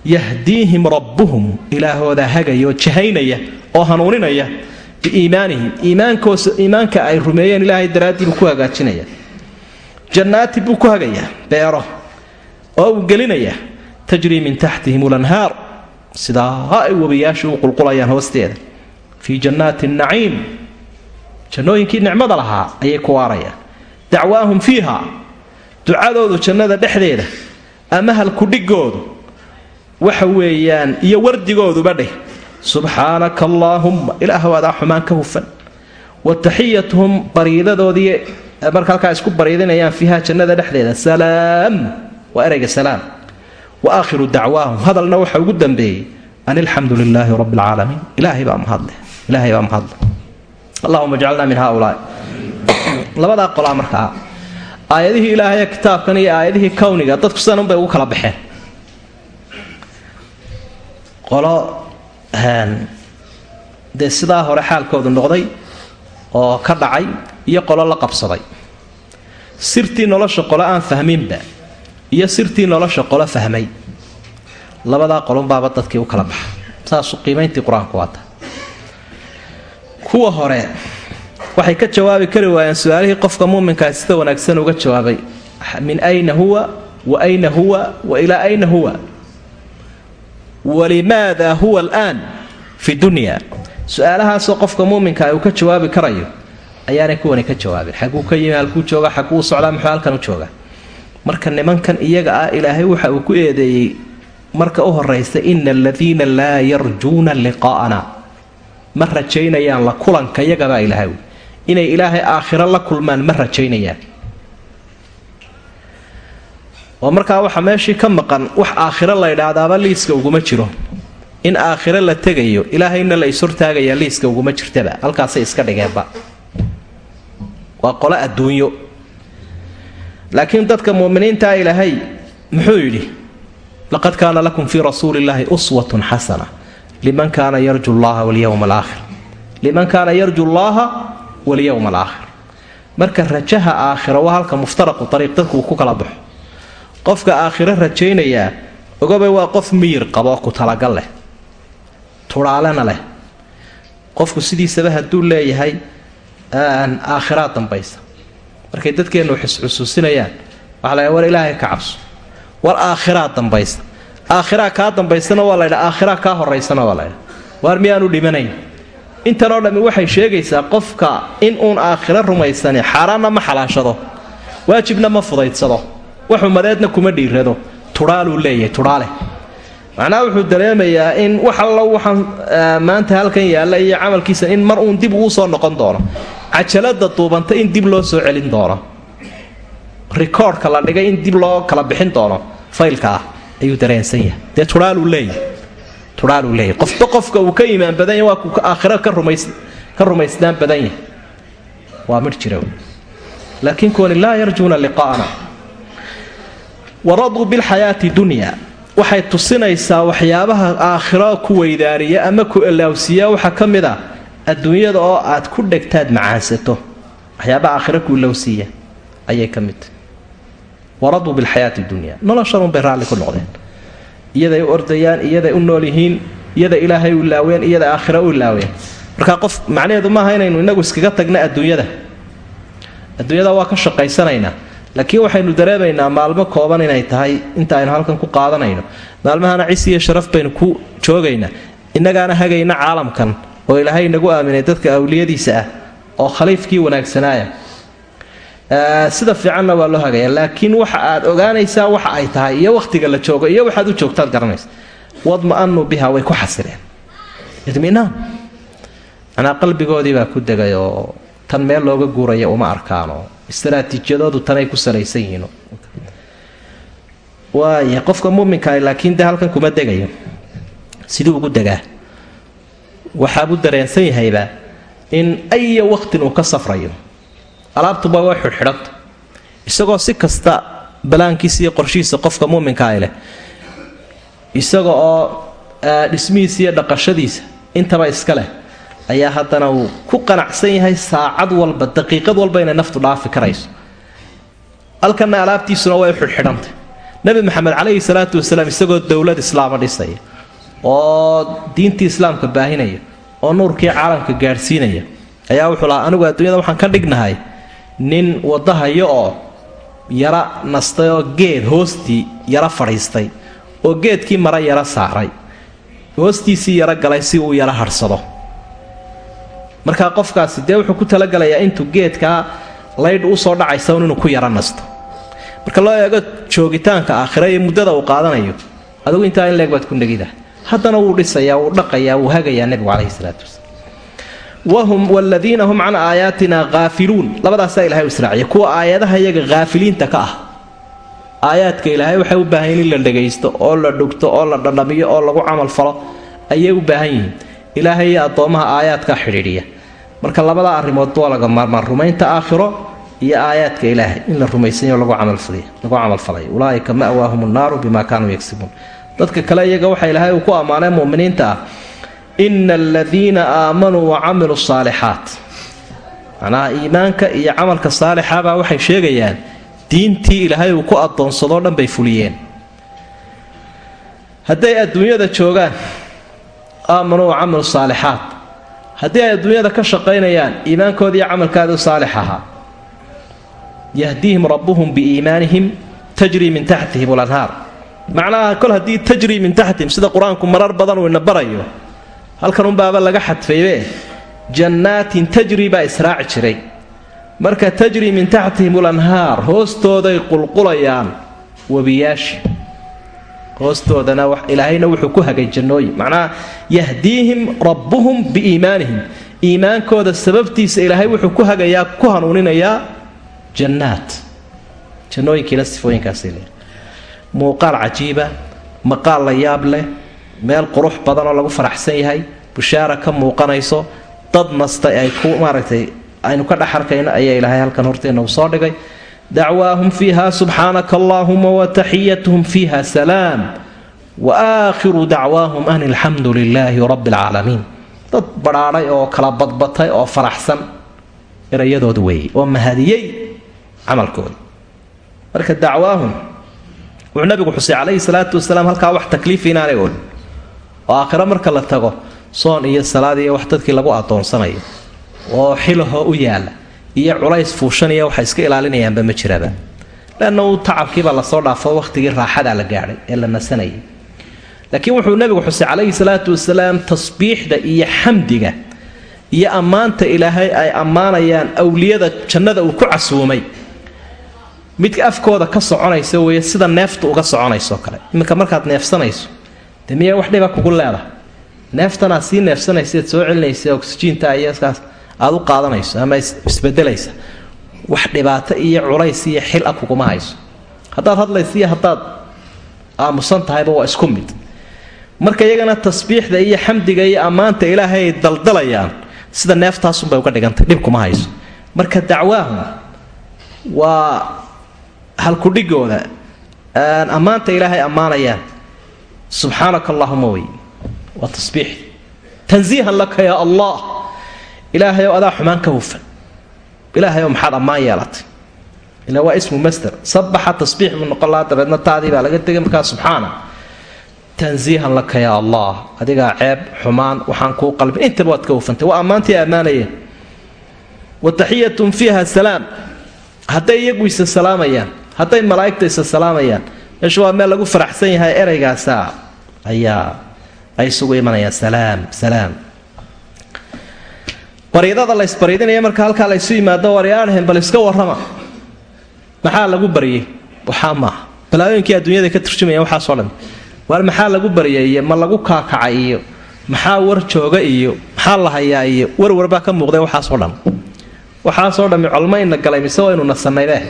Yahdiihim rabbuhum ilaahooda hagaya oo jahaynaya oo hanuuninaya biiimaanihim iimaanka ay rumeeyeen ilaahay daraaddii buu ku hagaajinaya. Jannaati buu ku hagayaa beero oo uu gelinaya. Tajrii min taxtihim ulanhaar sidaa ay webiyaashu u qulqulayaan hoosteeda. Fii jannaati naciim. Jannooyinkii nicmada lahaa ayay ku waarayaan. Dacwaahum fiiha. Ducadoodu jannada dhexdeeda ama halkudhigoodu waxa weeyaan iyo wardigooduba dheh subxaanaka allaahumma ilaahw adaa xumaan ka hufan. Wa taxiyatuhum bariidadoodii marka halkaa isku bariidinayaan fiiha jannada dhexdeeda. Salaam. Waa erayga salaam. Wa aakhiru dacwaahum. Hadalna waxa ugu dambeeyey an alxamdu lilaahi rabbi alcaalamiin ilaahay baa mahadleh ilaahay baa mahadleh allahuma jcalna min haulaai labadaa qolaa markaa aayadihii ilaahay kitaabkan iyo aayadihii kowniga dadku sidan unbay ugu dee sidaa hore xaalkoodu noqday oo ka dhacay iyo qolo la qabsaday. Sirtii nolosha qolo aan fahminba iyo sirtii nolosha qolo fahmay. Labadaa qolunbaaba dadkii u kala baxa saasu qiimayntii qur'aanku waata kuwa hore waxay ka jawaabi kari waayeen su'aalihii qofka muuminkaa sida wanaagsan uga jawaabay. Min ayna huwa wa ayna huwa wa ilaa ayna huwa walimaada huwa alaan fi dunya? Su'aalahaasoo qofka muuminka uu ka jawaabi karayo ayaanay kuwani ka jawaabin. Xaguu ka yimi halkuu jooga xaguu socdaa muxuu halkan u jooga? Marka nimankan iyaga ah ilaahay waxa uu ku eedeeyey marka u horaysa ina aladiina laa yarjuuna liqaa'ana. Ma rajaynayaan la kulanka yagabaa ilaahay. Inay ilaahay aakhiro la kulmaan ma rajaynayaan oo markaa waxa meeshii ka maqan wax aakhiro la ydhaahdaaba liiska uguma jiro. In aakhiro la tegayo ilaahayna la ishortaagaya liiska uguma jirtaba. Halkaasay iska dhigeenba. Waa qolo adduunyo. Laakiin dadka muuminiintaa ilaahay muxuu yidhi laqad kaana lakum fii rasuuli illaahi uswatun xasana liman kaana yarju llaha walyowma alaakhir. Liman kaana yarju llaha walyowma alaakhir. Marka rajaha aakhiro waa halka muftaraqu ariiq dadku uu ku kala baxo qofka aakhiro rajaynayaa ogobay waa qof miyir qabo ku talagal leh tudhaalena leh. Qofku sidiisaba hadduu leeyahay aakhiraa dambaysa. Markay dadkeennu xisxusuusinayaan waxa la war ilaahay ka cabso. War aakhiraa dambaysa. Aakhiraa kaa dambaysana waa laydha aakhiraa kaa horaysana waa laydha waar miyaanu dhimanayn? Intanoo dhammi waxay sheegaysaa qofka in uun aakhiro rumaysani xaaraanna ma xalaashado. Waajibna ma fudaydsado wax umadeedna kuma dhiirado tudhaaluu leeyahay tudhaale macnaha wuxuu dareemayaa in wax allo waxaan maanta halkan yaalla iyo camalkiisa in mar uun dib uu soo noqon doono. Cajalada duubanta in dib loo soo celin doono. Rikoodhka la dhigay in dib loo kala bixin doono faylka ah ayuu dareensan yahay. Dee turaaluu leeyahy turaaluu leeyahy qofba qofka uu ka iimaan badan yahy waa kuu aakhiro ka rumaysnaan badan yahay. Waa midh jira laakiin kuwani laa yarjuuna liqaa'ana waraduu bilxayaati dunya. Waxay tusinaysaa waxyaabaha aakhiro ku weydaariya ama ku ilaawsiiya waxaa ka mid a adduunyada oo aad ku dhegtaad macaansato waxyaabaha aakhiro ku ilowsiiya ayay ka mid tahy waraduu bilxayaati dunya. Noloshanunbay raalli ku noqdeen. Iyaday u ordayaan iyaday u nool yihiin iyada ilaahay u laaween iyada aakhira u laaween. Marka qof macnaheedu maaha inaynu inagu iskaga tagna adduunyada. Adduunyada waa ka shaqaysanaynaa laakiin waxaynu dareemaynaa maalmo kooban inay tahay inta aynu halkan ku qaadanayno. Maalmahana cis iyo sharaf baynu ku joogaynaa innagaana hagayna caalamkan oo ilaahay nagu aaminay dadka awliyadiisa ah oo khaliifkii wanaagsanaaya sida fiicanna waa loo hagaya laakiin waxa aad ogaanaysaa waxa ay tahay iyo wakhtiga la joogo iyo waxaad u joogtaad garanaysa wadma'anu biha way ku xasileen idminaan manaa qalbigoodii baa ku degay oo tan meel looga guuraya uma arkaano istaraatiijiyadoodu tanay ku salaysan yihiin. Waaya qofka muminkaa laakiin dee halkan kuma degayo. Sidii ugu degaa. Waxaabuu dareensan yahayba in aya waqtin uu ka safrayo. Alaabtuba way xidhxidhanta isagoo si kasta balaankiisa iyo qorshihiisa qofka muminkaa leh isaga oo dhismihiisa iyo dhaqashadiisa intaba iska leh ayaa haddana uu ku qanacsan yahay saacad walba daqiiqad walba inay naftu dhaafi karayso. Halkanna alaabtiisuna way xidhxidhantay. Nebi maxamed calayhi salaatu wasalaam isagoo dowlad islaama dhisaya oo diintii islaamka baahinaya oo nuurkii caalamka gaadhsiinaya ayaa wuxuu lahaa anigu adduunyada waxaan ka dhignahay nin wadahayo oo yara nastay oo geed hoostii yara fadhiistay oo geedkii mara yara saaray hoostiisii yaro galay si uu yara hadhsado markaa qofkaasi dee wuxuu ku talagalayaa intuu geedkaa laydh u soo dhacaysa inuu ku yara nasto? Marka loo eego joogitaanka aakhira iyo muddada uu qaadanayo adigu intaa in leeg baad ku negida. Haddana wuu dhisayaa wuu dhaqayaa wuu hagayaa nebigu calayhi salaatu wasalaam. Wahum wladiina hum can aayaatina haafiluun labadaasaa ilahay israaciya kuwa aayadaha iyaga haafiliinta ka ah. Aayaadka ilaahay waxay u baahan yihiin in la dhagaysto oo la dhugto oo la dhadhamiyo oo lagu camal falo ayay u baahan yihiin ilaahay iyo addoommaha aayaadka xidhiidhiya. Marka labada arrimoodba waa laga maarmaan rumaynta aakhiro iyo aayaadka ilaahay in la rumaysanyo lagu camalfalay ulaaika ma'waahum nnaaru bima kaanuu yagsibuun dadka kale iyaga waxa ilaahay uu ku ammaanay muminiinta ah ina aladiina aamanuu wacamiluu saalixaat macnaha iimaanka iyo camalka saalixabaa waxay sheegayaan diintii ilaahay uu ku addoonsadoo dhan bay fuliyeen. Hadday adduunyada joogaan aamanuu wacamilu saalixaat haddii ay adduunyada ka shaqaynayaan iimaankooda iyo camalkaadu saalix ahaa. Yahdiihim rabbuhum biiimaanihim tajrii min taxtihim lanhaar macnaha kol haddii tajrii min taxtihim sida qur'aanku marar badan uu ina barayo halkan unbaaba laga xadfaybe jannaatin tajri baa israaci jiray. Marka tajrii min taxtihim ulanhaar hoostooday qulqulayaan webiyaashi hoostoodana ilaahayna wuxuu ku hagay jannooyin macnaha yahdiihim rabbuhum biiimaanihim iimaankooda sababtiisa ilaahay wuxuu ku hagayaa ku hanuuninayaa jannaat. Jannooyinkiina sifooyinkaasay leehay muuqaal cajiiba maqaal la yaab leh meel qurux badan oo lagu faraxsan yahay bushaara ka muuqanayso dad nastay ay ku maaragtay aynu ka dhex arkayno ayaa ilaahay halkan horteenna uu soo dhigay dacwaahum fiiha subxaanaka allaahuma wataxiyatuhum fiiha salaam wa aakhiru dacwaahum an alxamdu lilaahi rabbi dad badhaadhay oo kala badbatay oo faraxsan erayadooda weeyey oo mahadiyey camalkooda marka dacwaahum wuxuu nabigu xusay calayhi salaatu wasalaam halkaa wax takliif inaanay oolin oo aakhiro marka la tago soon iyo salaad iyo wax dadkii lagu addoonsanayo oo xilahoo u yaalla iyo culays fuushanaya waxay iska ilaalinayaanba ma jiraba leanna uu tacabkiibaa la soo dhaafo wakhtigii raaxadaa la gaadhay ee la nasanayay. Laakiin wuxuu nabigu xusay calayhi salaatu wasalaam tasbiixda iyo xamdiga iyo ammaanta ilaahay ay ammaanayaan awliyada jannada uu ku casuumay. Midka afkooda ka soconaysa weeye sida neeftu uga soconayso kale. Iminka markaad neefsanayso dee miyaa wax dhiba kugu leedahay. Neeftanaa sii neefsanaysaad soo celinaysa oksijiinta iyokaas aad u qaadanayso ama isbedelaysa. Wax dhibaato iyo culays iyo xil a kuguma hayso. Haddaad hadlaysa iyo haddaad aamusan tahayba waa isku mid. Marka iyagana tasbiixda iyo xamdiga iyo ammaanta ilaahay ay daldalayaan sida neeftaasunbay uga dhigantay dhib kuma hayso. Marka dacwaahum waa halkudhigooda ammaanta ilaahay ammaanayaan. Subxaanaka allahuma wey waa tasbiix. Tansiihan laka yaa allah ilaahayow adaa xumaan ka hufan ilaahayow maxaad ammaan yeelatay. Ila waa ismu master sabaxa tasbiix buu noqon lahaa dabeedna taadii baa laga tegay markaa subxaana tansiihan laka yaa allah. Adigaa ceeb xumaan waxaan kuu qalbin intaba waad ka hufantay waa ammaantii ammaanayeen. Wa taxiyatun fiiha salaam. Hadday iyagu isa salaamayaan hadday malaa'igta isa salaamayaan meeshu waa meel lagu faraxsan yahay ereygaasa. Ayaa ay isugu imanayaan. Salaam salaam bariidada la ysbariidinaya marka halkaa la ysu yimaado waryaadheen bal iska warrama. Maxaa lagu baryay? Waxaa maaha balaayooyinkii adduunyada ka turjumayaan waxaasoo dhan. Waar maxaa lagu baryay iyo ma lagu kaakacay iyo maxaa war jooga iyo maxaa la hayaa iyo warwarbaa ka muuqday waxaasoo dhan. Waxaasoo dhammi colmo galay mise waynu nasanaybeeh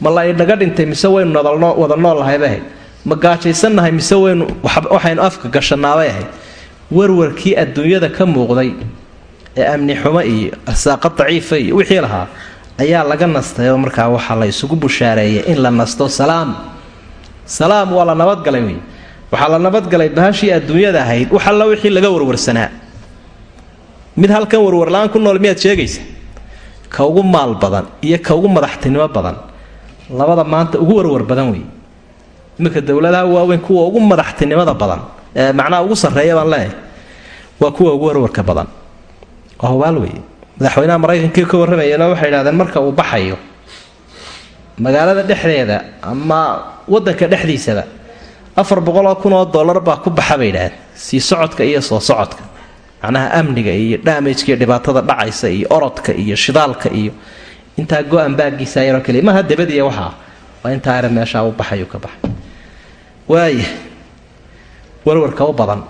ma la inaga dhintay mise waynu wada noolnahaybeeh ma gaajaysannahay mise waynu waxaynu afka gashanaabay ahayd warwarkii adduunyada ka muuqday ee amni xumo iyo arsaaqo daciifa iyo wixii lahaa ayaa laga nastayoo markaa waxaa la isugu bushaareeyay in la nasto salaam. Salaam waa la nabadgalay wey waxaa la nabadgalay bahashii adduunyada ahayd wax alla wixii laga warwarsanaa. Mid halkan warwarla-aan ku nool miyaad sheegaysa? Ka ugu maal badan iyo ka ugu madaxtinimo badan. Labada maanta ugu warwar badan wey iminka dowladaha waaweyn kuwa ugu madaxtinimada badan ee macnaha ugu sarreeya baan leeyahay waa kuwa ugu warwarka badan hubaal wey madaxweynaha maraykankii ka warramayana waxay idhahdeen marka uu baxayo magaalada dhexdeeda ama wadanka dhexdiisaba afar boqoloo kun oo dollar baa ku baxa bay idhahdeen sii socodka iyo soo socodka. Macnaha amniga iyo dhaamajkaiyo dhibaatada dhacaysa iyo orodka iyo shidaalka iyo intaa go-an baagiisa yaroo kaliya maha dabadiiya waxaa waa intaa are meeshaa u baxayu ka baxay. Waaya warwarka u badan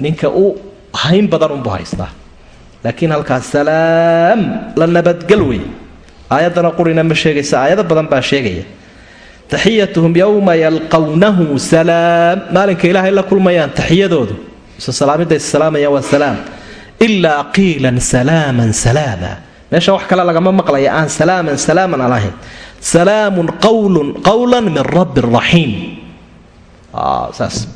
ninka u hayn badan unbuu haystaa laakiin halkaas salaam! La nabadgel wey aayaddana qurina ma sheegaysa aayado badan baa sheegaya. Taxiyatuhum yowma yalqawnahu salaam. Maalinka ilaahay la kulmayaan? Taxiyadoodu. Ise salaamidda issalaamayaan waa salaam. Ilaa qiilan salaaman salaama. Meesha wax kale lagama maqlaya aan salaaman salaaman aan salaamun qawlun qawlan min rabbi raxiim saas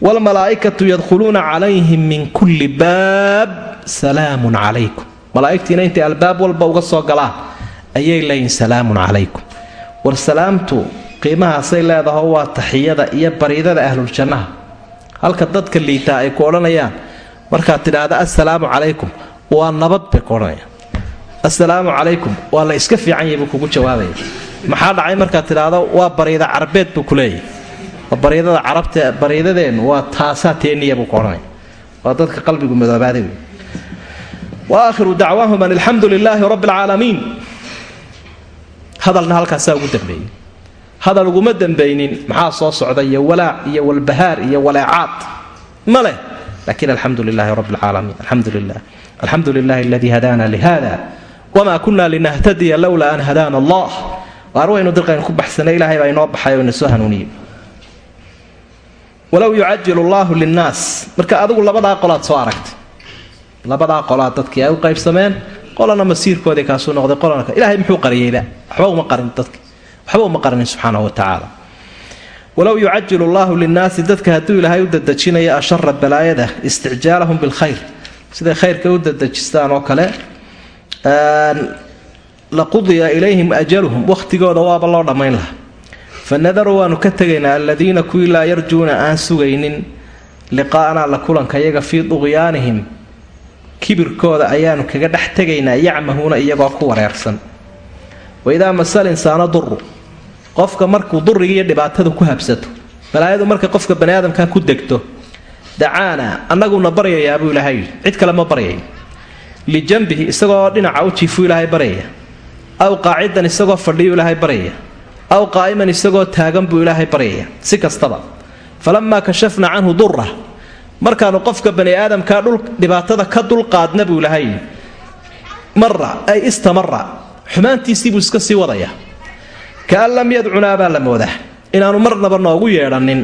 wlmalaaikatu yadkhuluuna calayhim min kulli baab salaamun calaykum malaaigtiina intay albaab walba uga soo galaan ayay leeyihiin salaamun calaykum war salaamtu qiimahaasay leedaho waa taxiyada iyo bariidada ahluljannaha halka dadka liitaa ay ku odhanayaan markaad tidhaahda assalaamu calaykum waa nabad bay ku odhanayaan assalaamu calaykum waa la iska fiican yahay kugu jawaabaya maxaa dhacay markaad tidhaahdo waa bariida carbeed buu ku leeyahay bariidada carabta bariidadeennu waa taasaa teeniya buu ka odhanaya waa dadka qalbigu madoobaaday wey wa dacwaahum an alxamdu lilaahi rabbi alcaalamiin hadalna halkaasaa ugu dambeeyey. Hadal uguma dambaynin maxaa soo socda iyo walaac iyo walbahaar iyo waleecaad? Ma leh. Laakiin alxamdu lilaahi rabbi alcaalamiin alxamdu lilah alxamdu lilahi aladii hadaana lihada wma kuna linahtadiya lowlaa an hadaana allah. Waar waynu dirqaynu ku baxsanay ilaahay baa inoo baxay oo ina soo hanuuniyey walow yucajilu llaahu linnaas. Marka adigu labadaa qolaad soo aragtay. Labadaa qolaad dadkii ay u qaybsameen qolana masiirkoodii kaasuu noqday qolana ilahay muxuu qariyeyba waxba uma qarin dadki waxba uma qarinin subxaanahu wa tacaala. Walow yucajilu llaahu linnaasi dadka hadduu ilaahay u dadejinayo ashara balaayada isticjaalahum bilkhayr. Siday khayrka u dadejistaan oo kale laqudiya ilayhim ajaluhum wakhtigooda waaba loo dhammayn lahaa fanadaru waanu ka tegaynaa aladiina kuwii laa yarjuuna aan sugaynin liqaa'anaa la kulanka iyaga fii duqyaanihim kibirkooda ayaanu kaga dhex tegaynaa yacmahuuna iyagoo ku wareersan waidaa masal insaano duru qofka markuu durriga iyo dhibaatadu ku habsato balaayadu markay qofka bani aadamka ku degto dacaana annaguna baryayaa buu ilaahay yidhi cid kale ma baryayo lijanbihi isagoo dhinaca u jiifuu ilaahay baryaya aw qaacidan isagoo fadhiyu ilaahay baryaya aw qaa'iman isagoo taagan buu ilaahay baryaya si kastaba falamaa kashafna canhu durah markaanu qofka bani aadamkaa dhul dhibaatada ka dulqaadna buu ilaahay mara ay istamara xumaantiisii buu iska sii wadaya kaan lam yadcunaa baa la moodaa inaanu marnaba noogu yeedhanin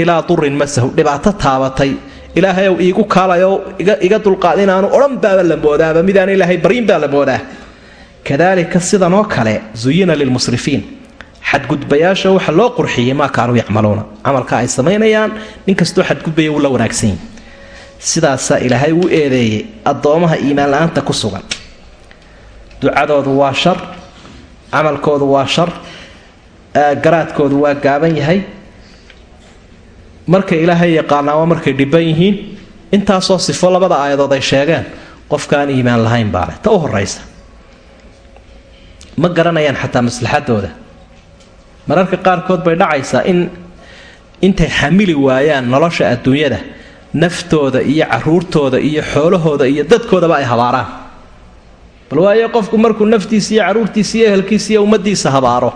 ilaa durin masahu dhibaato taabatay ilaahayow iigu kaalayo iga dulqaad inaanu odhan baaba la moodaaba midaan ilaahay baryin baa la moodaa kadaalika sidanoo kale zuyina lilmusrifiin xadgudbayaasha waxa loo qurxiyey maa kaanuu yacmaluuna. Camalka ay samaynayaan nin kastoo xadgudbaya wuu la wanaagsan yahi sidaasaa ilaahay u eedeeyey addoomaha iimaan la'aanta ku sugan. Ducadoodu waa shar camalkoodu waa shar garaadkoodu waa gaaban yahay. Markay ilaahay yaqaanaa waa markay dhiban yihiin intaasoo sifo labada aayadood ay sheegeen qofkaan iimaan lahayn baale ta u horaysa ma garanayaan xataa maslaxadooda mararka qaarkood bay dhacaysaa in intay xamili waayaan nolosha adduunyada naftooda iyo caruurtooda iyo xoolahooda iyo dadkoodaba ay habaaraan. Bal waayo qofku markuu naftiisa iyo caruurtiisa iyo ehelkiisa iyo ummadiisa habaaro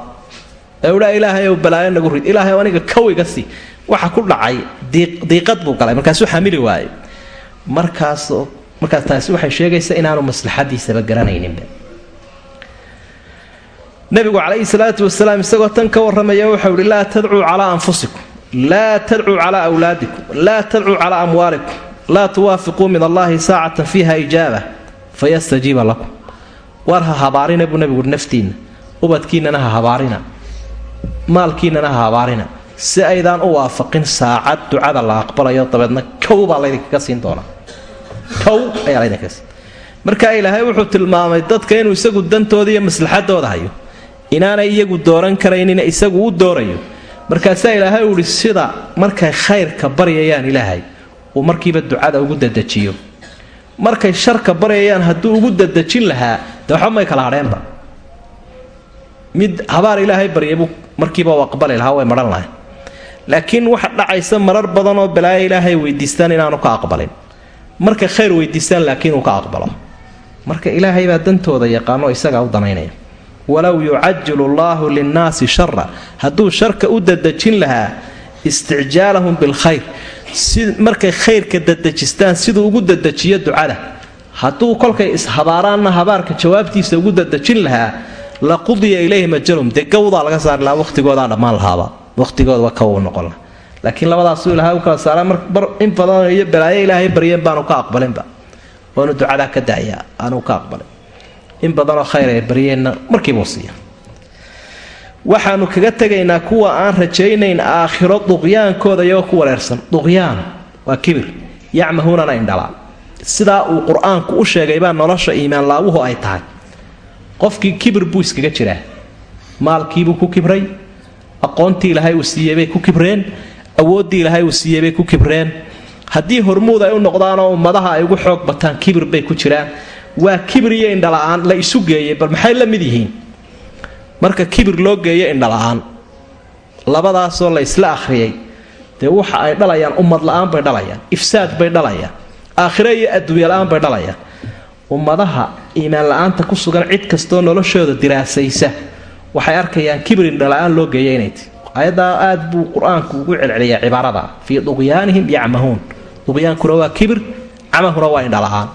ee udhaa ilaahay ow balaayo nagu rid ilaahay aniga kawiga si waxa ku dhacay diiqad buu galay markaasuu xamili waayey markaas markaas taasi waxay sheegaysaa inaanu maslaxadiisaba garanayninba nabigu calayhi salaatu wasalaam isagoo tan ka warramaya wuxuu ihi laa tadcuu calaa anfusikum laa tadcuu calaa awlaadikum laa tadcuu calaa amwaalikum laa tuwaafiquu min allahi saacatan fiiha ijaaba fayastajiiba lakum. War ha habaarina buu nabigu naftiinna ubadkiinnana ha habaarina maalkiinnana ha habaarina si aydaan u waafaqin saacad ducada la aqbalayo dabeedna kow baa laydinkaga siin doonaa. Kow ayaa laydinkaga siin. Marka ilaahay wuxuu tilmaamay dadka inuu isagu dantooda iyo maslaxadooda hayo inaanay iyagu dooran karaynin isagu u doorayo. Markaasaa ilaahay uu sida markay khayrka baryayaan ilaahay uu markiiba ducada ugu dadejiyo markay sharka baryayaan hadduu ugu dadejin lahaa dee may kala hadheenba. Mid habaar ilaahay baryabuu markiiba u aqbali lahaa way madhan lahay laakiin waxa dhacaysa marar badan oo balaayo ilaahay weydiistaan inaanu ka aqbalin. Markay khayr weydiistaan laakiin uu ka aqbalo. Marka ilaahay baa dantooda yaqaano isagaa u danaynaya walow yucajilu llaahu linnaasi shara hadduu sharka u dadejin lahaa isticjaalahum bilkhayr. Markay khayrka dadejistaan siduu ugu dadejiyo ducada. Hadduu kolkay ishabaaraanna habaarka jawaabtiisa ugu dadejin lahaa la qudiya ilayhim ajalum dee laga saari lahaa waqtigoodaa dhammaan lahaaba. Waqtigoodaba kawu noqon laha laakiin labadaasuu ilahay u kala saara mar in badan iyo balaayo ilaahay baryeen baanu ka aqbalinba. Oonu ducadaa ka daya aanu ka aqbalin in badanoo khayr ay baryeenna markiibuu siiya. Waxaanu kaga tegaynaa kuwa aan rajaynayn aakhiro duqyaankooda iyagoo ku wareersan duqyaan waa kibir. Yacmahuunana indhalaa. Sidaa uu qur'aanku u sheegay baa nolosha iimaan laawuhu ay tahay. Qofkii kibir buu iskaga jiraa. Maalkiibuu ku kibray. Aqoontii ilaahay uu siiyey bay ku kibreen. Awooddii ilaahay uu siiyey bay ku kibreen. Haddii hormuud ay u noqdaanoo ummadaha ay ugu xoog bataan kibir bay ku jiraan waa kibir iyo indhala-aan la isu geeyey bal maxay la mid yihiin? Marka kibir loo geeyo indhala-aan labadaasoo la isla akhriyay dee waxa ay dhalayaan ummad la'aan bay dhalayaan ifsaad bay dhalayaan aakhiro iyo adduunya la'aan bay dhalayaan. Ummadaha iimaan la'aanta ku sugan cid kastoo noloshooda diraasaysa waxay arkayaan kibir indhala-aan loo geeya inay ti. Ayadaa aad buu qur'aanku ugu celceliyaa cibaarada fii duqyaanihim yacmahuun. Duqyaankuna waa kibir camahuna waa indhala-aan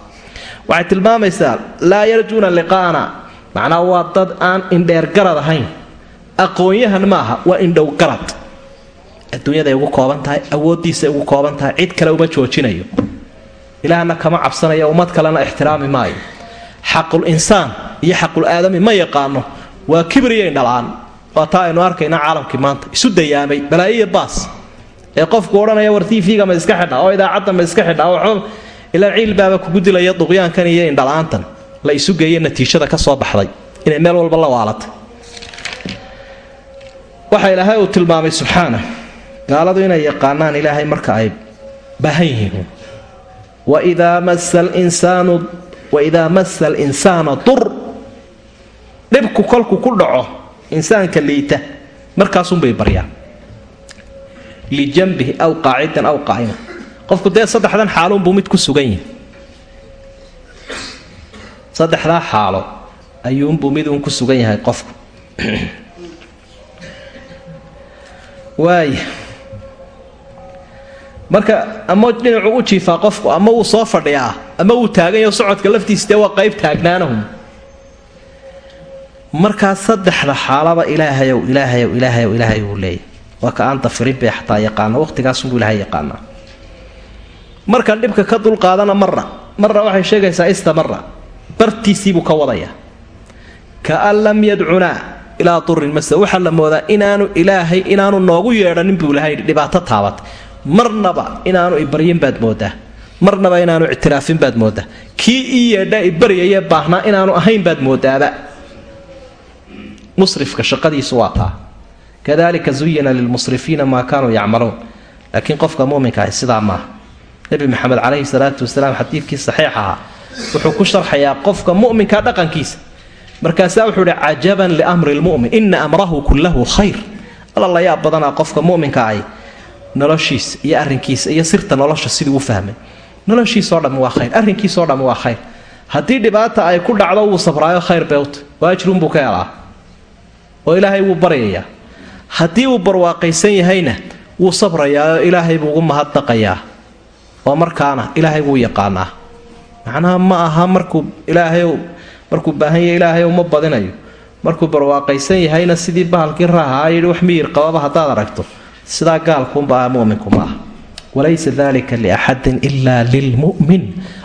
waxay tilmaamaysaa laa yarjuuna liqaana. Macnaa waa dad aan indheergarad ahayn. Aqoon-yahan maaha waa indhow garad. Adduunyaday ugu kooban tahay awooddiisay ugu kooban tahay cid kale uma joojinayo. Ilaahna kama cabsanayo ummad kalena ixtiraami maayo. Xaqul insaan iyo xaqul aadami ma yaqaano waa kibir iyo indhala-aan waa taa aynu arkayna caalamkii maanta isu dayaamay balaayiya baas. Ee qofku odhanaya war tv-ga ma iska xidha oo idaacadda ma iska xidha oo ilaa ciil baaba kugu dilaya duqyaankan iyo indhala-aantan la isu geeya natiijada ka soo baxday. Inay meel walba la waalatay waxa ilaahay uu tilmaamay subxaana gaaladu inay yaqaanaan ilaahay marka ay baahan yihiin. Waidaa masa masa alinsaana dur. Dhibku kolku ku dhaco insaanka liita markaasunbay baryaan. Lijanbihi aw qaacidan aw qaa'ima qofku dee saddexdan xaalunbuu mid ku sugan yahi saddexdaa xaalo ayuunbuu mid uun ku sugan yahay qofku. Waaya marka ama dhinacuu u jiifaa qofku ama wuu soo fadhiyaa ama wuu taaganyaho socodka laftiisa dee waa qayb taagnaanahum markaa saddexda xaalaba ilaahayow ilaahayow ilaahayow ilaahay uu leeyahy waa ka aan dafirin bay xataa yaqaana waqtigaasunbuu ilahay yaqaanaa markaan dhibka ka dulqaadana marra. Marra waxay sheegaysaa istamara bartiisiibuu ka wadayaa kaan lam yadcunaa ilaa durin mase waxaa la moodaa inaanu ilaahay inaanu noogu yeedhanin buu ilahay dhibaato taabatay marnaba inaanu ibaryin baad moodaa. Marnaba inaanu ictiraafin baad moodaa. Kii ii yeedha ibaryayee baahnaa inaanu ahayn baad moodaaba. Musrifka shaqadiisu waa taa. Kadalika zuyina lilmusrifiina maa kaanuu yacmaluun. Laakiin qofka muminka sidaa maaha nebi maxamed calayhi salaatu wasalaam xadiidkii saxiix ahaa. Wuxuu ku sharxayaa qofka muminka dhaqankiisa. Markaasaa wuxuu ihi cajaban liamri lmumin ina amrahu kullahu khayr. Alla badanaa qofka muminka ay noloshiisa iyo arrinkiisa iyo sirta nolosha siduu u fahmay. Noloshiisao dhammi waa khayr arrinkiisao dhammi waa khayr. Haddii dhibaata ay ku dhacdo wuu sabraayo khayr bewta waajirunbuu ka helaa. Oo ilaahay wuu baryayaa. Haddii uu barwaaqaysan yahayna wuu sabrayaa oo ilaahay buu ugu mahadnaqayaa oo markaana ilaahay wuu yaqaanaa. Macnaha ma aha markuu ilaahay markuu baahan yahay ilaahay uma badinayo. Markuu barwaaqaysan yahayna sidii bahalkii raaha yidhi wax miyir qababa haddaad aragto. Sidaa gaalkuunba ah muminku ma aha. Walaysa dalika liaxadin ilaa lilmu'min.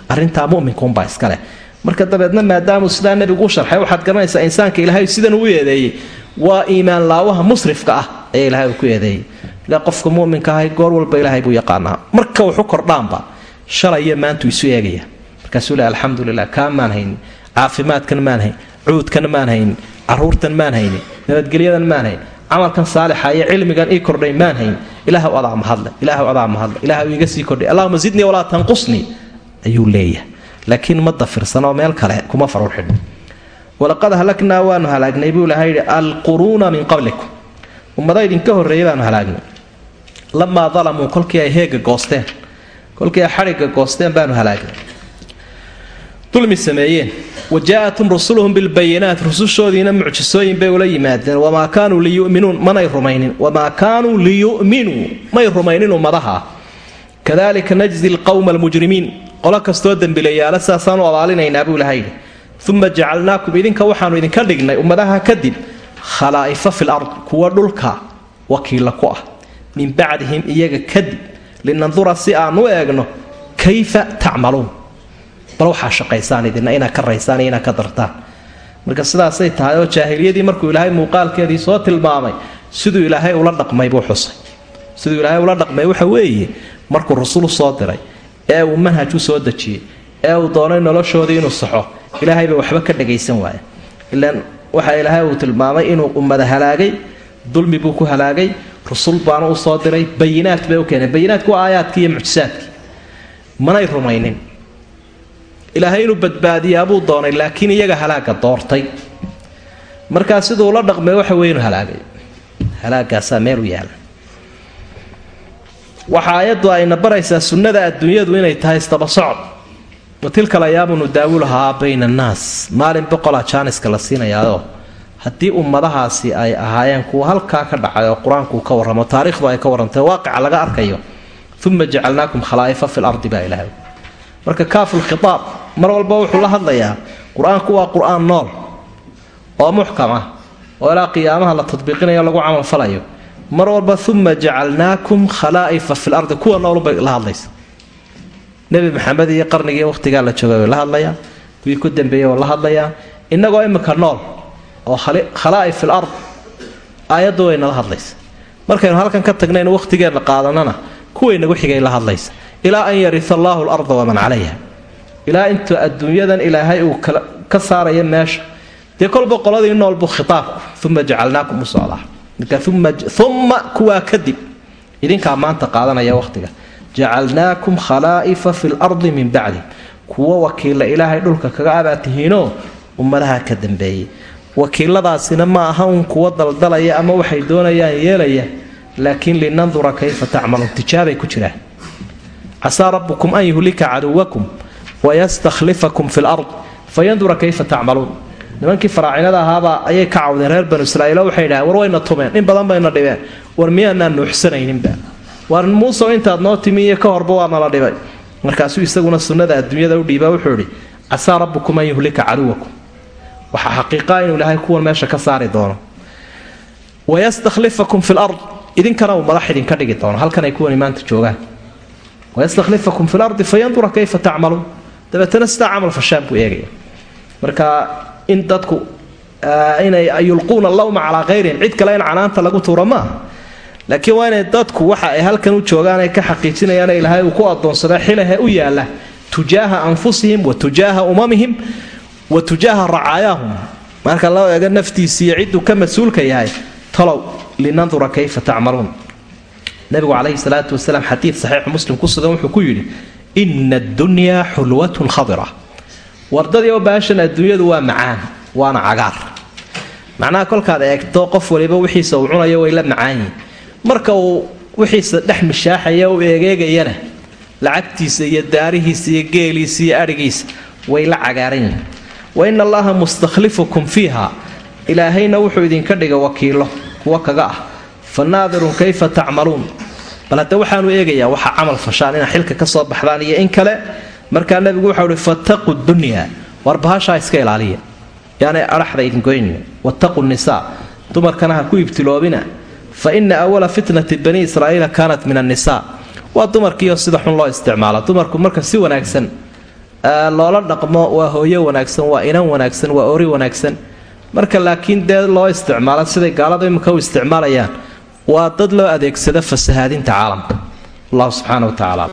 Arrintaa muminkuunbaa iskaleh marka dabeedna maadaamuu sidaa nebigu u sharxay waxaad garanaysaa insaanka ilaahay sidan uu eedeeyey waa iimaan laawaha musrifka ah ayaa ilahay uu ku eedeeyey. Ilaa qofka muminka ahay goor walba ilaahay buu yaqaanaa. Marka wuxu kordhaanba shalaiyo maantuu isu eegaya. Markaasuu le alxamdulilah kaa maan haynin. Caafimaadkan maan hayn. Cuudkan maan haynin caruurtan maan haynin nabadgelyadan maan hayn. Camalkan saalixa iyo cilmigan ii kordhay maan hayn. Ilaahw adaa mahadle ilaahw adaa mahadle ilaah iga sii kordhay. Allahuma zidnii walaa tanqusnii. Ayuu leeyahay. Laakiin ma dafirsanoo meel kale kuma xidho walaqad halaknaa waanu halaagnay buu ilahay yidhi alquruuna min qablikum. Ummada idinka horreeyay baanu halaagnay lamaa dalamuu kolkii ay heega goosteen kolkii ay xadhigga goosteen baanu halaagnay dulmi sameeyeen. Wa jaa-atum rusuluhum bilbayinaat rusushoodiina mucjisooyin bay ula yimaadeen. Wamaa kaanuu liyuminuun manay rumaynin. Wamaa kaanuu liyu'minuu may rumaynin ummadaha. Kadalika najzi lqowma almujrimiin. Qolo kastoo dembilayaala saasaan u abaalinaynaa buu ilaha yidhi uma jacalnaakum idinka waxaanu idinka dhignay ummadaha kadib khalaa'ifa fil ard kuwa dhulka wakiilla ku ah. Min bacdihim iyaga kadib linandura si aan u eegno kayfa tacmaluun? Bal waxaa shaqaysaan idina inaad ka raysaan iyo ka dartaan. Marka sidaasay tahay oo jaahiliyadii markuu ilaahay muuqaalkeedii soo tilmaamay siduu ilaahay ula dhaqmay buu xusay. Siduu ilaahay ula dhaqmay waxa weeye markuu rasul soo diray ee uu manhaj u soo dejiyey ee uu doonay noloshoodii inuu saxo ilaahayba waxba ka dhagaysan waaya ilaan waxa ilaahay uu tilmaamay inuu ummada halaagay dulmi buu ku halaagay rusul baana u soo diray bayinaat bay u keeneen. Bayinaatku waa aayaadkii iyo mucjisaadkii manay rumaynin. Ilaahay inuu badbaadiyaabuu doonay laakiin iyaga halaaga doortay. Markaa siduu la dhaqmay waxa wey inuu halaagay. Halaagaasaa meel u yaalla waxa ayaddu ayna baraysaa sunnada adduunyadu inay tahay istaba socod wa tilka layaamu nudaawulahaa bayna annaas. Maalin boqolaa jaaniska la siinayaao haddii ummadahaasi ay ahaayeen kuwa halkaa ka dhacay oo qur'aankuu ka warramo taariikhdu ay ka warrantay waaqica laga arkayo. Uma jacalnaakum khalaa'ifa fi lardi baa ilaahay. Marka kaaful khitaab mar walba wuxuu la hadlayaa qur'aanku waa qur'aan nool oo muxkam ah oo ilaa qiyaamaha la tadbiiqinayo lagu camalfalayo mar walba uma jacalnaakum khalaa'ifa fi lardi kuwa noolubay la hadlaysa nebi maxamed iyo qarnigii waqhtigaa la joogay way la hadlayaa kuwii ku dambeeyey waa la hadlayaa innagoo imika nool oo khalaa'if fil ard aayaddu way nala hadlaysa. Markaynu halkan ka tagnaynu waqhtigeenna qaadanana kuway nagu xigay la hadlaysa. Ilaa an yarisa allaahu larda waman calayha. Ilaa intuu adduunyadan ilaahay uu ka saaraya meesha. Dee kolba qoladii noolbuu khitaabku uma jacalnaakum u socdaa uma kuwaa kadib idinkaa maanta qaadanaya waqhtiga jacalnaakum khalaa'ifa fi lardi min bacdi kuwo wakiilla ilaahay dhulka kaga abaad tihiinoo ummadaha ka dambeeyey wakiiladaasina ma aha uun kuwo daldalaya ama waxay doonayaan yeelaya laakiin linandura kayfa tacmaluun tijaabay ku jiraan casaa rabbukum an yuhlika caduwakum wayastakhlifakum fi lard fayandura kayfa tacmaluun nimankii faraacinada ahaabaa ayay ka cawdeen reer banu israiil waxay yidhahdeen war wayna tumeen in badan bayna dhibeen war miyaanaan nuuxsanayninba war muusow intaad noo timi iyo ka horba waa nala dhibay. Markaasuu isaguna sunnada adduunyada u dhiiba wuxuu idhi casaa rabbukum an yuhlika caduwakum. Waxaa xaqiiqaa inuu ilaahay kuwan meesha ka saari doono. Wayastakhlifakum fi lard idinkana uu madax idinka dhigi doono halkan kuwani maanta joogaan. Wayastakhlifakum fi lardi fayandura kayfa tacmaluun. Dabeetana sidaa camal fashaan buu eegaya marka in dadku inay yulquuna allawma calaa kayrihim cid kale in canaanta lagu tuuro maaha laakiin waa inay dadku waxa ay halkan u joogaan ay ka xaqiijinayaan ilaahay uu ku adoonsada xilahe u yaalla tujaaha anfusihim wa tujaaha umamihim wa tujaaha racaayaahum marka loo eego naftiisiiyo cidduu ka mas'uulka yahay talow linandura kayfa tacmaluun. Nabigu calayhi salaatu wasalaam xadiid saxiixu muslim ku sugan wuxuu ku yidhi ina addunyaa xulwatun khadira. Wardadii oo baashan adduunyadu waa macaan waana cagaar. Macnaha kolkaad eegto qof waliba wixiisa uu cunayo way la macaan yihiin marka uu wixiisa dhex mishaaxaya u eegeegayana lacagtiisa iyo daarihiisa iyo geeliisa iyo adhigiisa way la cagaaran wa ina allaha mustakhlifukum fiiha. Ilaahayna wuxuu idinka dhiga wakiilo kuwa kaga ah. Fa naadirun kayfa tacmaluun. Bal hadda waxaanu eegayaa waxa camal fashaan inaa xilka ka soo baxdaan iyo in kale. Markaa nabigu waxau ihi fattaqu dunya. War bahashaa iska ilaaliya. Yaanay adhaxda idingoynina wattaqu nisaa. Dumarkana ha ku ibtiloobina fa ina awala fitnati bani israa'iila kaanat min annisaa. Waa dumarkiiyo sida xun loo isticmaalo. Dumarku marka si wanaagsan loola dhaqmo waa hooyo wanaagsan waa inan wanaagsan waa ori wanaagsan. Marka laakiin dee loo isticmaalo siday gaalada imika u isticmaalayaan waa dad loo adeegsada fasahaadinta caalamka. Allahu subxaana wa tacaala